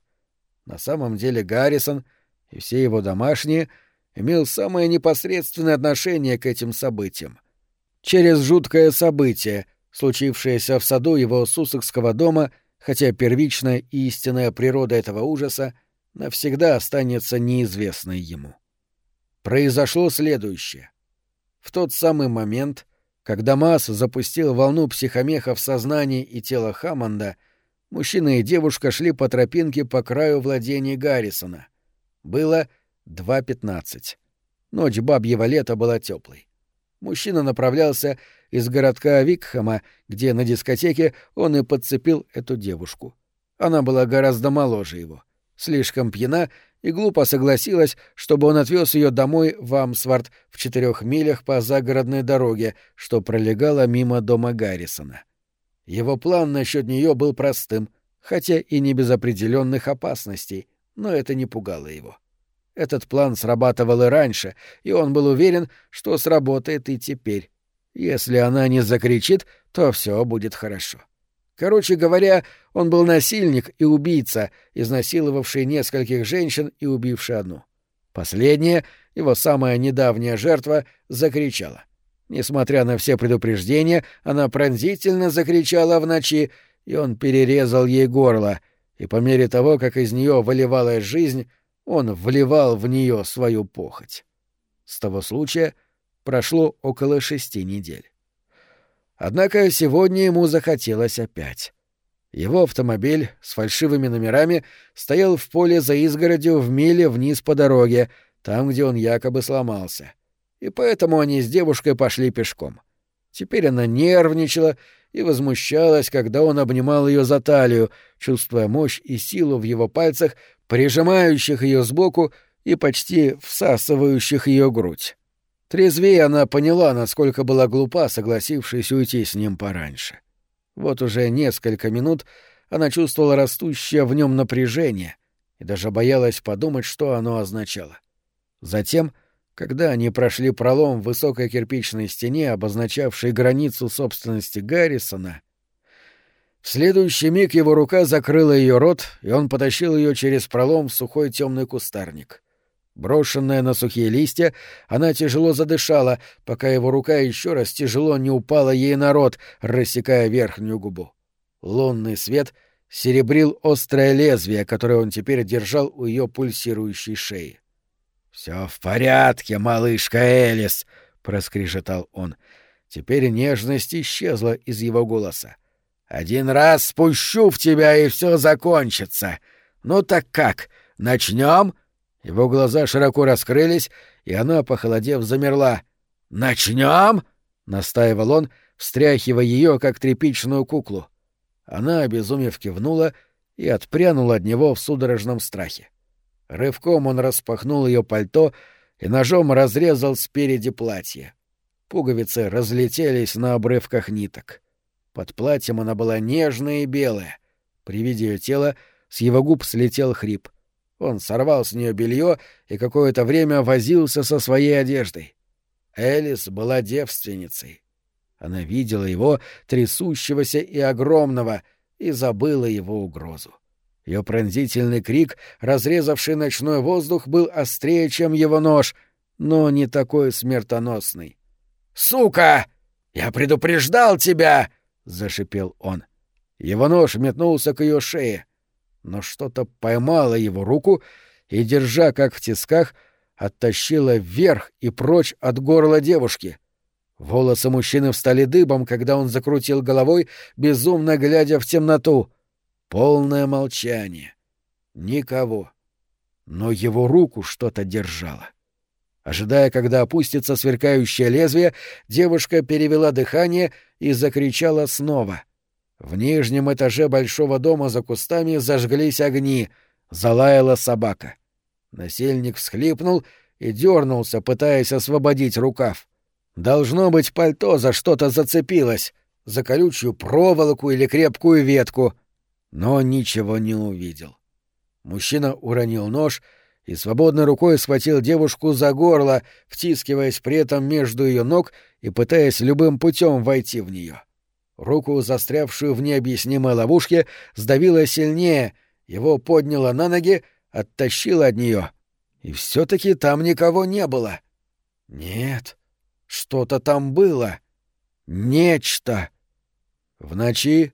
A: На самом деле Гаррисон и все его домашние имел самое непосредственное отношение к этим событиям. Через жуткое событие — случившееся в саду его сусекского дома, хотя первичная и истинная природа этого ужаса навсегда останется неизвестной ему. Произошло следующее. В тот самый момент, когда Масс запустил волну психомеха в сознание и тело Хаммонда, мужчина и девушка шли по тропинке по краю владений Гаррисона. Было 2.15. Ночь бабьего лета была теплой. Мужчина направлялся из городка Викхама, где на дискотеке он и подцепил эту девушку. Она была гораздо моложе его, слишком пьяна и глупо согласилась, чтобы он отвез ее домой в Амсвард в четырех милях по загородной дороге, что пролегала мимо дома Гаррисона. Его план насчет нее был простым, хотя и не без определенных опасностей, но это не пугало его. Этот план срабатывал и раньше, и он был уверен, что сработает и теперь. Если она не закричит, то все будет хорошо. Короче говоря, он был насильник и убийца, изнасиловавший нескольких женщин и убивший одну. Последняя, его самая недавняя жертва, закричала. Несмотря на все предупреждения, она пронзительно закричала в ночи, и он перерезал ей горло, и по мере того, как из нее выливалась жизнь, он вливал в нее свою похоть. С того случая прошло около шести недель. Однако сегодня ему захотелось опять. Его автомобиль с фальшивыми номерами стоял в поле за изгородью в миле вниз по дороге, там, где он якобы сломался. И поэтому они с девушкой пошли пешком. Теперь она нервничала и возмущалась, когда он обнимал ее за талию, чувствуя мощь и силу в его пальцах, прижимающих ее сбоку и почти всасывающих ее грудь. Трезвее она поняла, насколько была глупа, согласившись уйти с ним пораньше. Вот уже несколько минут она чувствовала растущее в нем напряжение и даже боялась подумать, что оно означало. Затем, когда они прошли пролом в высокой кирпичной стене, обозначавшей границу собственности Гаррисона, в следующий миг его рука закрыла ее рот, и он потащил ее через пролом в сухой темный кустарник. Брошенная на сухие листья, она тяжело задышала, пока его рука еще раз тяжело не упала ей на рот, рассекая верхнюю губу. Лунный свет серебрил острое лезвие, которое он теперь держал у ее пульсирующей шеи. «Все в порядке, малышка Элис», — проскрежетал он. Теперь нежность исчезла из его голоса. «Один раз спущу в тебя, и все закончится. Ну так как, начнем?» Его глаза широко раскрылись, и она, похолодев, замерла. «Начнем?» — настаивал он, встряхивая ее, как тряпичную куклу. Она, обезумев, кивнула и отпрянула от него в судорожном страхе. Рывком он распахнул ее пальто и ножом разрезал спереди платье. Пуговицы разлетелись на обрывках ниток. Под платьем она была нежная и белая. При виде ее тела с его губ слетел хрип. Он сорвал с нее белье и какое-то время возился со своей одеждой. Элис была девственницей. Она видела его, трясущегося и огромного, и забыла его угрозу. Ее пронзительный крик, разрезавший ночной воздух, был острее, чем его нож, но не такой смертоносный. «Сука! Я предупреждал тебя!» — зашипел он. Его нож метнулся к ее шее, но что-то поймало его руку и, держа как в тисках, оттащило вверх и прочь от горла девушки. Волосы мужчины встали дыбом, когда он закрутил головой, безумно глядя в темноту — Полное молчание. Никого. Но его руку что-то держало. Ожидая, когда опустится сверкающее лезвие, девушка перевела дыхание и закричала снова. В нижнем этаже большого дома за кустами зажглись огни, залаяла собака. Насельник всхлипнул и дернулся, пытаясь освободить рукав. Должно быть, пальто за что-то зацепилось, за колючую проволоку или крепкую ветку — но ничего не увидел. Мужчина уронил нож и свободной рукой схватил девушку за горло, втискиваясь при этом между ее ног и пытаясь любым путем войти в нее. Руку, застрявшую в необъяснимой ловушке, сдавило сильнее, его подняло на ноги, оттащило от нее. И все-таки там никого не было. Нет, что-то там было. Нечто. В ночи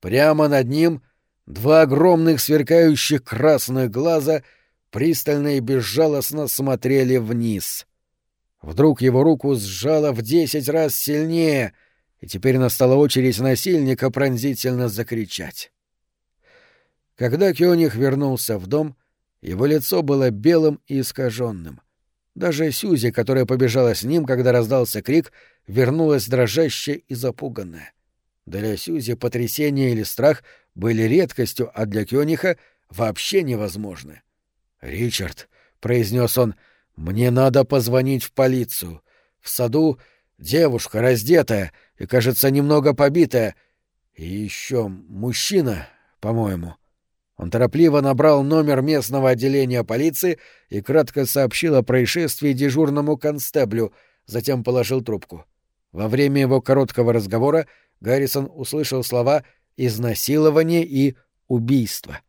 A: Прямо над ним два огромных сверкающих красных глаза пристально и безжалостно смотрели вниз. Вдруг его руку сжало в десять раз сильнее, и теперь настала очередь насильника пронзительно закричать. Когда Кёниг вернулся в дом, его лицо было белым и искаженным. Даже Сюзи, которая побежала с ним, когда раздался крик, вернулась дрожащая и запуганная. Для Сюзи потрясение или страх были редкостью, а для Кёниха вообще невозможны. «Ричард», — произнес он, — «мне надо позвонить в полицию. В саду девушка раздетая и, кажется, немного побитая. И еще мужчина, по-моему». Он торопливо набрал номер местного отделения полиции и кратко сообщил о происшествии дежурному констеблю, затем положил трубку. Во время его короткого разговора Гаррисон услышал слова «изнасилование» и «убийство».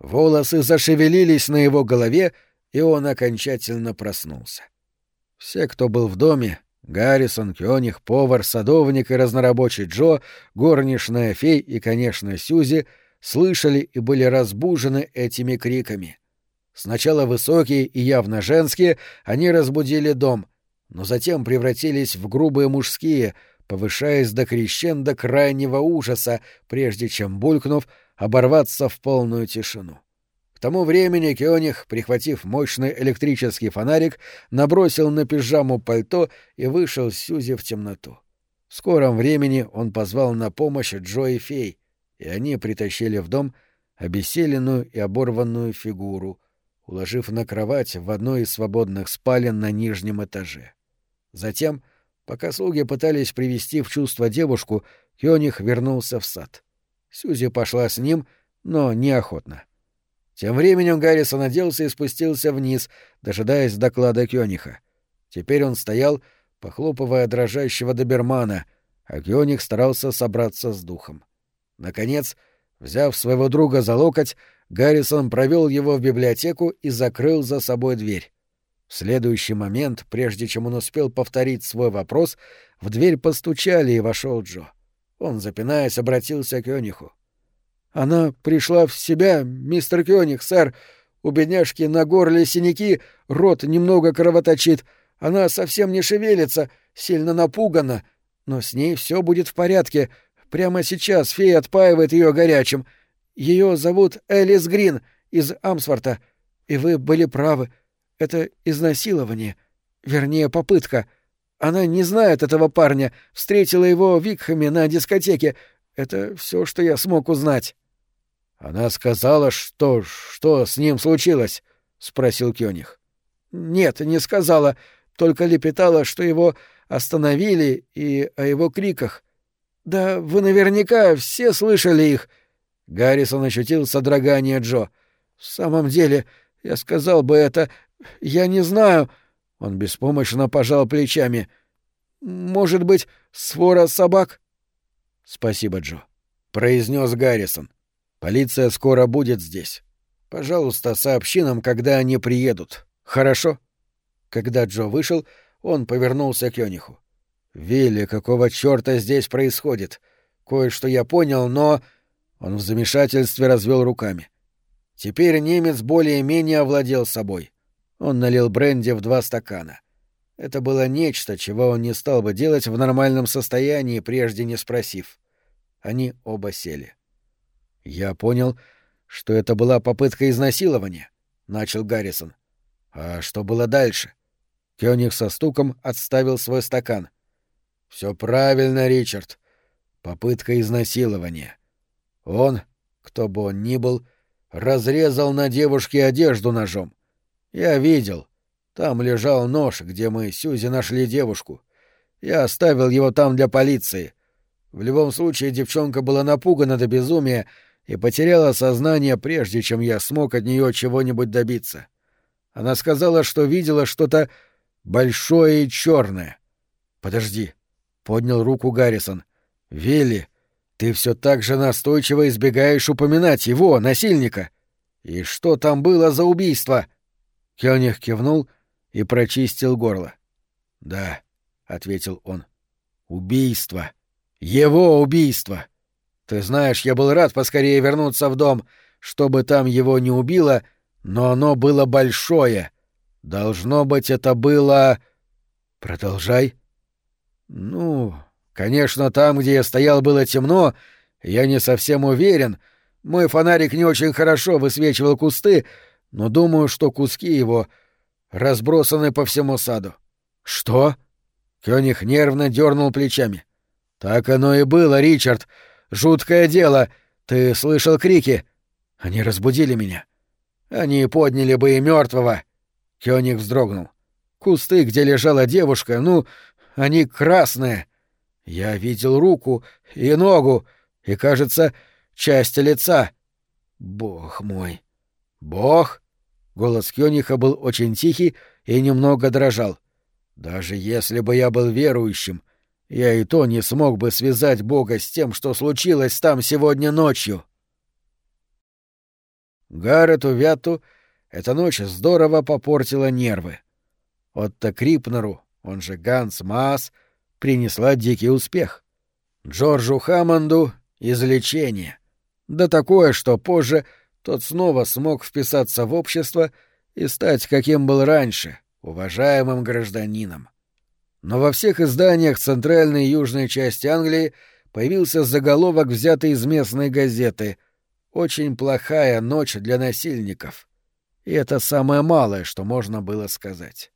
A: Волосы зашевелились на его голове, и он окончательно проснулся. Все, кто был в доме, Гаррисон, Кёниг, повар, садовник и разнорабочий Джо, горничная фей и, конечно, Сюзи, слышали и были разбужены этими криками. Сначала высокие и явно женские, они разбудили дом, но затем превратились в грубые мужские, повышаясь до крещенда крайнего ужаса, прежде чем, булькнув, оборваться в полную тишину. К тому времени Кёниг, прихватив мощный электрический фонарик, набросил на пижаму пальто и вышел с Сюзи в темноту. В скором времени он позвал на помощь Джо и Фей, и они притащили в дом обессиленную и оборванную фигуру, уложив на кровать в одной из свободных спален на нижнем этаже. Затем, пока слуги пытались привести в чувство девушку, Кёниг вернулся в сад. Сюзи пошла с ним, но неохотно. Тем временем Гаррисон оделся и спустился вниз, дожидаясь доклада Кёниха. Теперь он стоял, похлопывая дрожащего добермана, а Кёниг старался собраться с духом. Наконец, взяв своего друга за локоть, Гаррисон провел его в библиотеку и закрыл за собой дверь. В следующий момент, прежде чем он успел повторить свой вопрос, в дверь постучали и вошел Джо. Он, запинаясь, обратился к Кёниху. Она пришла в себя, мистер Кёник, сэр. У бедняжки на горле синяки, рот немного кровоточит. Она совсем не шевелится, сильно напугана. Но с ней все будет в порядке. Прямо сейчас фея отпаивает ее горячим. Ее зовут Элис Грин из Амсворта. И вы были правы. Это изнасилование. Вернее, попытка. Она не знает этого парня. Встретила его в Викхаме на дискотеке. Это все, что я смог узнать. Она сказала, что... что с ним случилось? — спросил Кёниг. — Нет, не сказала, только лепетала, что его остановили и о его криках. Да вы наверняка все слышали их. Гаррисон ощутил содрогание Джо. В самом деле, я сказал бы это, я не знаю. Он беспомощно пожал плечами. Может быть, свора собак? Спасибо, Джо, произнес Гаррисон. Полиция скоро будет здесь. Пожалуйста, сообщи нам, когда они приедут. Хорошо?» Когда Джо вышел, он повернулся к Йониху. «Вилли, какого чёрта здесь происходит? Кое-что я понял, но...» Он в замешательстве развел руками. Теперь немец более-менее овладел собой. Он налил бренди в два стакана. Это было нечто, чего он не стал бы делать в нормальном состоянии, прежде не спросив. Они оба сели. Я понял, что это была попытка изнасилования, начал Гаррисон. А что было дальше? Кёниг со стуком отставил свой стакан. Все правильно, Ричард. Попытка изнасилования. Он, кто бы он ни был, разрезал на девушке одежду ножом. Я видел. Там лежал нож, где мы с Сюзи нашли девушку. Я оставил его там для полиции. В любом случае девчонка была напугана до безумия и потеряла сознание, прежде чем я смог от нее чего-нибудь добиться. Она сказала, что видела что-то большое и черное. Подожди, поднял руку Гаррисон. Вилли, ты все так же настойчиво избегаешь упоминать его, насильника. И что там было за убийство? Кёниг кивнул и прочистил горло. Да, ответил он. Убийство. Его убийство. Ты знаешь, я был рад поскорее вернуться в дом, чтобы там его не убило, но оно было большое. Должно быть, это было... Продолжай. Ну, конечно, там, где я стоял, было темно, я не совсем уверен. Мой фонарик не очень хорошо высвечивал кусты, но думаю, что куски его разбросаны по всему саду. Что? Кёниг нервно дернул плечами. Так оно и было, Ричард. Жуткое дело. Ты слышал крики? Они разбудили меня. Они подняли бы и мертвого. Кёниг вздрогнул. Кусты, где лежала девушка, ну, они красные. Я видел руку и ногу, и, кажется, часть лица. Бог мой. Бог? Голос Кёниха был очень тихий и немного дрожал. Даже если бы я был верующим, я и то не смог бы связать Бога с тем, что случилось там сегодня ночью. Гаррету Вяту эта ночь здорово попортила нервы. Отто Крипнеру, он же Ганс Маас, принесла дикий успех. Джорджу Хаммонду — излечение. Да такое, что позже тот снова смог вписаться в общество и стать, каким был раньше, уважаемым гражданином. Но во всех изданиях центральной и южной части Англии появился заголовок, взятый из местной газеты «Очень плохая ночь для насильников». И это самое малое, что можно было сказать.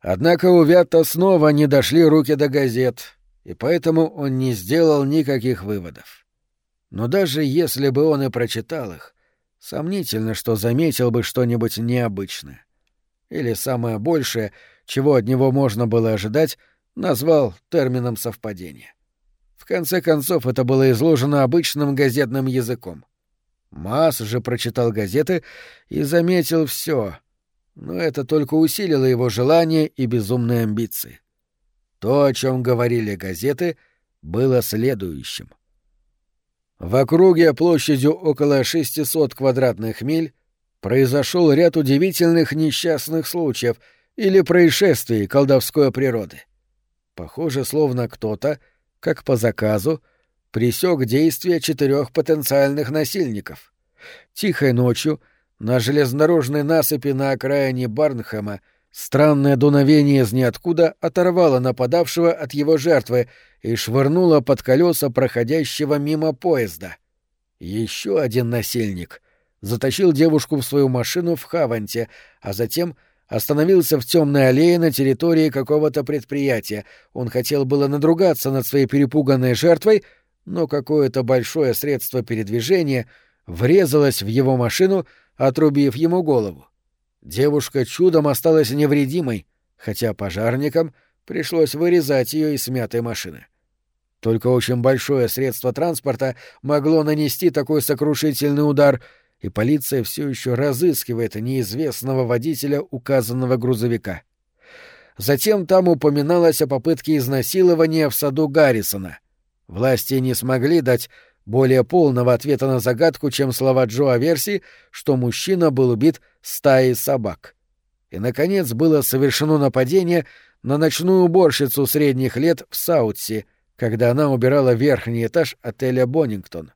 A: Однако у Вятта снова не дошли руки до газет, и поэтому он не сделал никаких выводов. Но даже если бы он и прочитал их, сомнительно, что заметил бы что-нибудь необычное. Или самое большее, чего от него можно было ожидать, назвал термином совпадения. В конце концов, это было изложено обычным газетным языком. Масс же прочитал газеты и заметил все, но это только усилило его желание и безумные амбиции. То, о чем говорили газеты, было следующим. В округе площадью около 600 квадратных миль произошел ряд удивительных несчастных случаев или происшествий колдовской природы. Похоже, словно кто-то, как по заказу, пресек действия четырех потенциальных насильников. Тихой ночью на железнодорожной насыпи на окраине Барнхэма странное дуновение из ниоткуда оторвало нападавшего от его жертвы и швырнуло под колеса проходящего мимо поезда. Еще один насильник затащил девушку в свою машину в Хаванте, а затем остановился в темной аллее на территории какого-то предприятия. Он хотел было надругаться над своей перепуганной жертвой, но какое-то большое средство передвижения врезалось в его машину, отрубив ему голову. Девушка чудом осталась невредимой, хотя пожарникам пришлось вырезать ее из смятой машины. Только очень большое средство транспорта могло нанести такой сокрушительный удар, и полиция все еще разыскивает неизвестного водителя указанного грузовика. Затем там упоминалось о попытке изнасилования в саду Гаррисона. Власти не смогли дать более полного ответа на загадку, чем слова Джо о версии, что мужчина был убит стаей собак. И, наконец, было совершено нападение на ночную уборщицу средних лет в Саутси — когда она убирала верхний этаж отеля «Боннингтон».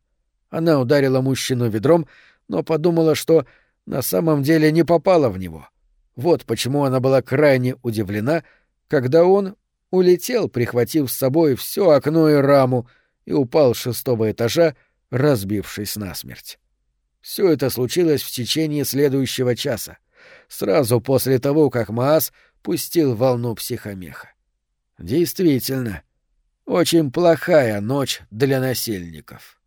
A: Она ударила мужчину ведром, но подумала, что на самом деле не попала в него. Вот почему она была крайне удивлена, когда он улетел, прихватив с собой все окно и раму, и упал с шестого этажа, разбившись насмерть. Все это случилось в течение следующего часа, сразу после того, как Маас пустил волну психомеха. Действительно, — очень плохая ночь для насильников.